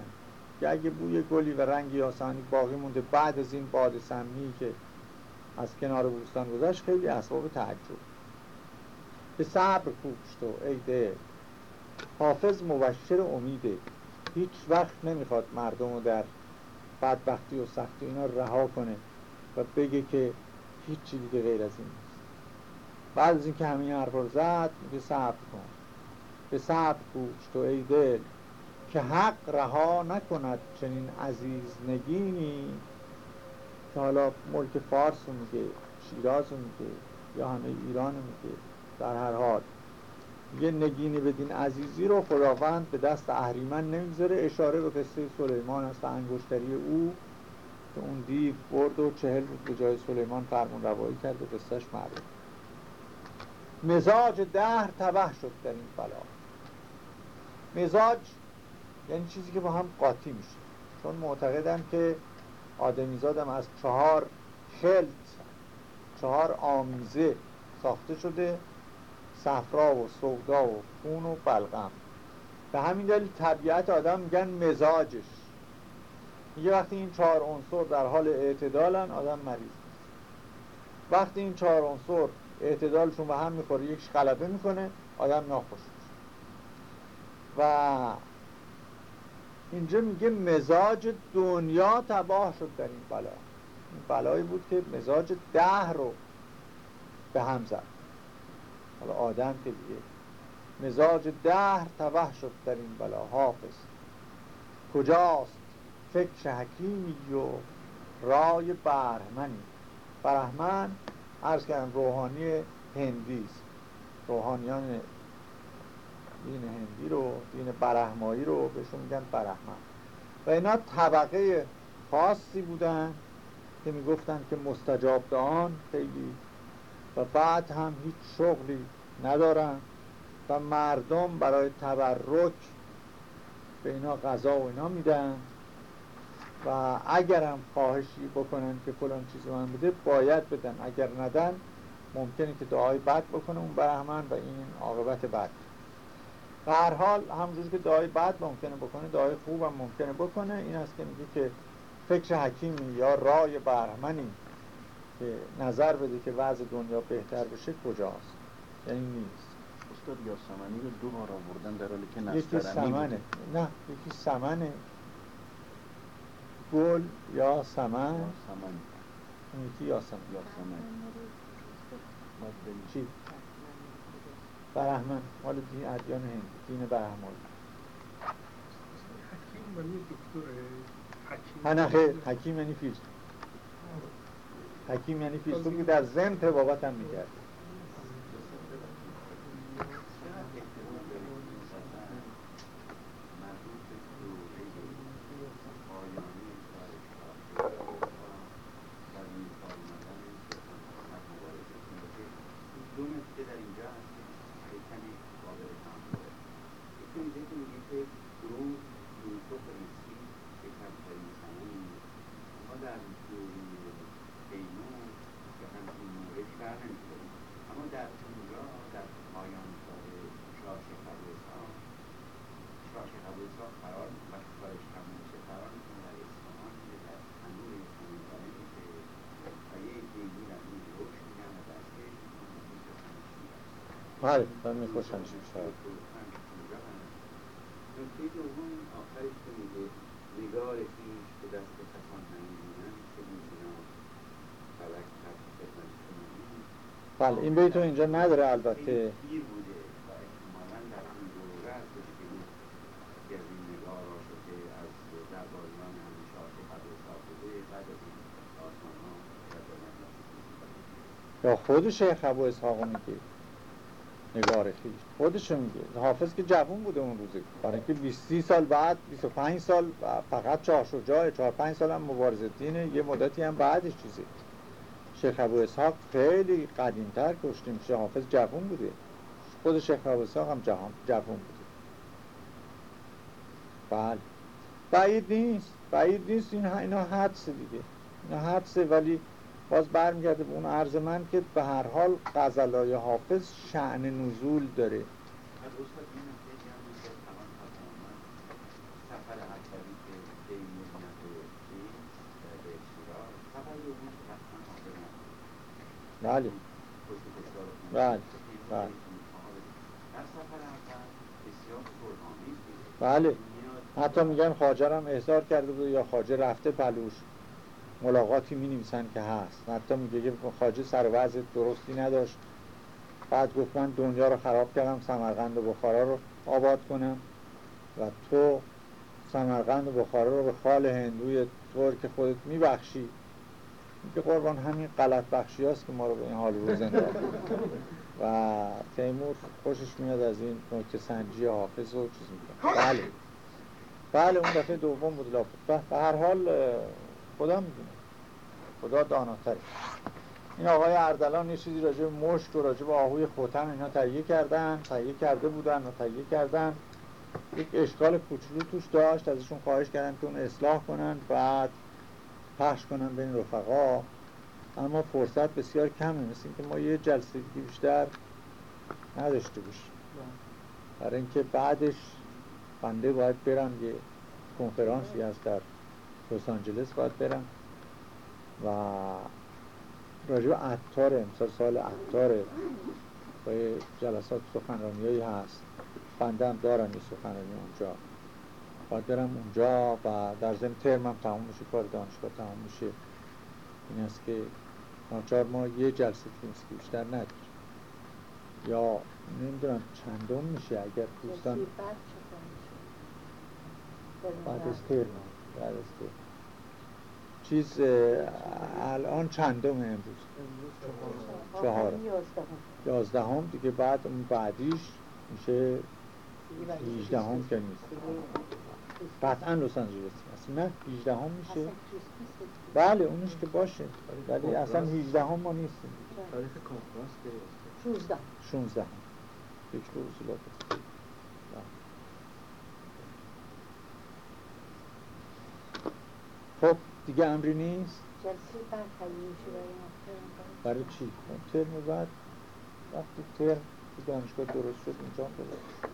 که اگه بوی گلی و رنگ یاسمنی باقی مونده بعد از این باد سمی که از کنار بوستان گذشت خیلی اسباب تعجب به صبر کوشت و ای ده حافظ مبشر امیده هیچ وقت نمی‌خواد مردم رو در بدبختی و سختی اینا رها کنه و بگه که هیچ چیزی دیگه غیر از این نیست. بعد از اینکه همین حرف رو زد میگه صبر کن. به صبر کوش تو ای دل که حق رها نکند چنین عزیز نگینی که حالا ملک فارس رو میگه شیراز رو میگه یا همه ایران رو میگه در هر حال. یه نگینی بدین عزیزی رو خداوند به دست اهریمن نمی‌ذاره اشاره به قصه سلیمان است و انگشتری او که اون دیو برد و چهل بود به جای سلیمان فرمون روایی کرد و قصهش معلوم مزاج دهر تبه شد در این بلا مزاج یعنی چیزی که با هم قاطی میشه. چون معتقدن که آدمیزادم از چهار خلط چهار آمیزه ساخته شده صفرا و سودا و خون و بلغم. به همین دلیل طبیعت آدم میگن مزاجش. میگه وقتی این چهار عنصر در حال اعتدالن آدم مریض وقتی این چهار عنصر اعتدالشون به هم می‌خوره یکش غلبه می‌کنه آدم ناخوش و اینجا میگه مزاج دنیا تباه شد در این بلا. این بلایی بود که مزاج ده رو به هم زد. حالا آدم که دیگه مزاج دهر تباه شد در این بلا. حافظ. کجاست؟ فکر حکیمی و رای برهمنی. برهمن عرض کردم روحانی هندیست. روحانیان دین هندی رو دین برهمایی رو بهشون میگن برهمن. و اینا طبقه خاصی بودن که می‌گفتن که مستجاب آن خیلی و بعد هم هیچ شغلی ندارن و مردم برای تبرک به اینا غذا و اینا میدن و اگرم خواهشی بکنن که فلان چیز من بده باید بدن. اگر ندن ممکنه که دعای بد بکنه اون برهمن و این عاقبت بد. به هر حال همونجور که دعای بد ممکنه بکنه دعای خوب هم ممکنه بکنه. این است که میگه که فکر حکیمی یا رای برهمنی که نظر بده که وضع دنیا بهتر بشه کجاست. یعنی نیست. استاد یاسمنی رو دو بار آوردن در حالی که یکی نسترنی سمنه. بوده نه یکی سمنه. گل یا سمن؟ یکی یاسمن یاسمنی باید بریم. چی؟ برهمن مال دین ادیان هند دین حکیم ولی دکتر حکیم. نه نه خیر حکیم یعنی فیلسوف حکیم یعنی که در ذهن طبابت هم می‌کرد چقدر احتمال داریم که مثلا مربوط به دوره پایانی کار و نیکار آمدن سلطان محمد مبارزتون باشه دو نکته در اینجا هست که یه کمی قابل تحمله یکی اینجا که میگه که درون یوسف مصری یک همکاری زمانی ما در دوره پیمون که همچین مورد شهر نمی‌کنیم اما در اونجا در پایان کار شاه شیخ ابواسحاق شاه شیخ ابواسحاق قرار وقتی کارش تموم میشه قرار می‌کنه در اصفهان که در تنور اصفهانی کاره میشه و یه عدهای میرن اون روش میگن و دستگیرش می‌کنن و میفرستنش میرن بله کنونی بله این بیتو اینجا نداره البته. یا خود شیخ ابو اسحاق میگه. نگار خیش خودشو میگه. حافظ که جوون بوده اون روزه. برای اینکه 20 30 سال بعد 25 سال فقط چهار شجاع 4 5 سال هم مبارزه دینه. یه مدتی هم بعدش چیزه. شیخ ابو اسحاق خیلی قدیمتر کشته میشه. حافظ جوون بوده. خود شیخ ابو اسحاق هم جهان جوون بوده. بله. بعید نیست. بعید نیست. این اینا حدسه دیگه. اینا حدسه ولی باز برمیگرده به اون عرض من که به هر حال غزلای حافظ شعن نزول داره. بله. بله، بله. بود. بله. حتی میگن خاجر هم احضار کرده بود یا خاجه رفته پلوش. ملاقاتی می نویسن که هست. حتی میگه که خاجه سر وضع درستی نداشت. بعد گفت من دنیا رو خراب کردم سمرقند و بخارا رو آباد کنم. و تو سمرقند و بخارا رو به خال هندوی طور که خودت میبخشی. میگه قربان همین غلط بخشی هست که ما رو به این حال روز انداخت و تیمور خوشش میاد از این نکته سنجی حافظ و چیز می‌کنه. بله. بله اون دفعه دوم بود لاپت به هر حال خدا می‌دونه خدا داناتره. این آقای اردلان یه چیزی راجع به مشک و راجع به آهوی خوتن اینا تهیه کردن تهیه کرده بودن و تهیه کردن. یک اشکال کوچولو توش داشت ازشون خواهش کردن که اون اصلاح کنن بعد پخش کنن بین رفقا. اما فرصت بسیار کمه مثل اینکه ما یه جلسه دیگه بیشتر نداشته باشیم. برای اینکه بعدش بنده باید برم یه کنفرانسی هست در لس آنجلس باید برم. و راجع به عطار امسال سال عطار با جلسات سخنرانی هست. بنده هم دارم یه سخنرانی اونجا. باید برم اونجا و در ضمن ترمم تمام میشه کار دانشگاه تمام میشه. این است که ناچار ما یه جلسه نیست که بیشتر نداریم. یا نمی‌دونم چندم میشه اگر دوستان بعد از ترم. ترم چیز الان چندم امروز؟ چهارم. یازدهم دیگه بعد اون بعدیش میشه هیجدهم که نیست. قطعا لس آنجلس هست. نه هیجدهم میشه. بله اونش که باشه. ولی اصلا هیجدهم ما نیستیم. تاریخ کنفرانس که است 16 16 فکر اصولات خب دیگه امری نیست جلسه بعد برای چی؟ اون ترم بعد وقتی ترم دانشگاه درست شد اینجا هم درست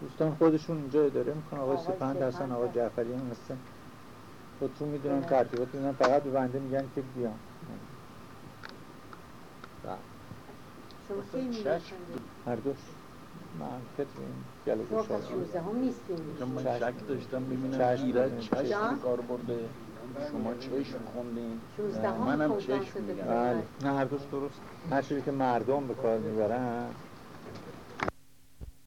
دوستان خودشون اینجا اداره می‌کنن آقای سپند هستن آقای. جعفری هم هستن خودشون می‌دونن. ترتیبات می‌دونن فقط به بنده میگن که بیام بله. میرسنده هر دوش من فکر پس هم نیستیم. من چشم. شک داشتم ببینم چشم. ایرج چشم. چشم کار برده. شما چشم خوندین؟ منم چشم میگم. بله. نه هر درست. هر چیزی که مردم به کار می‌برن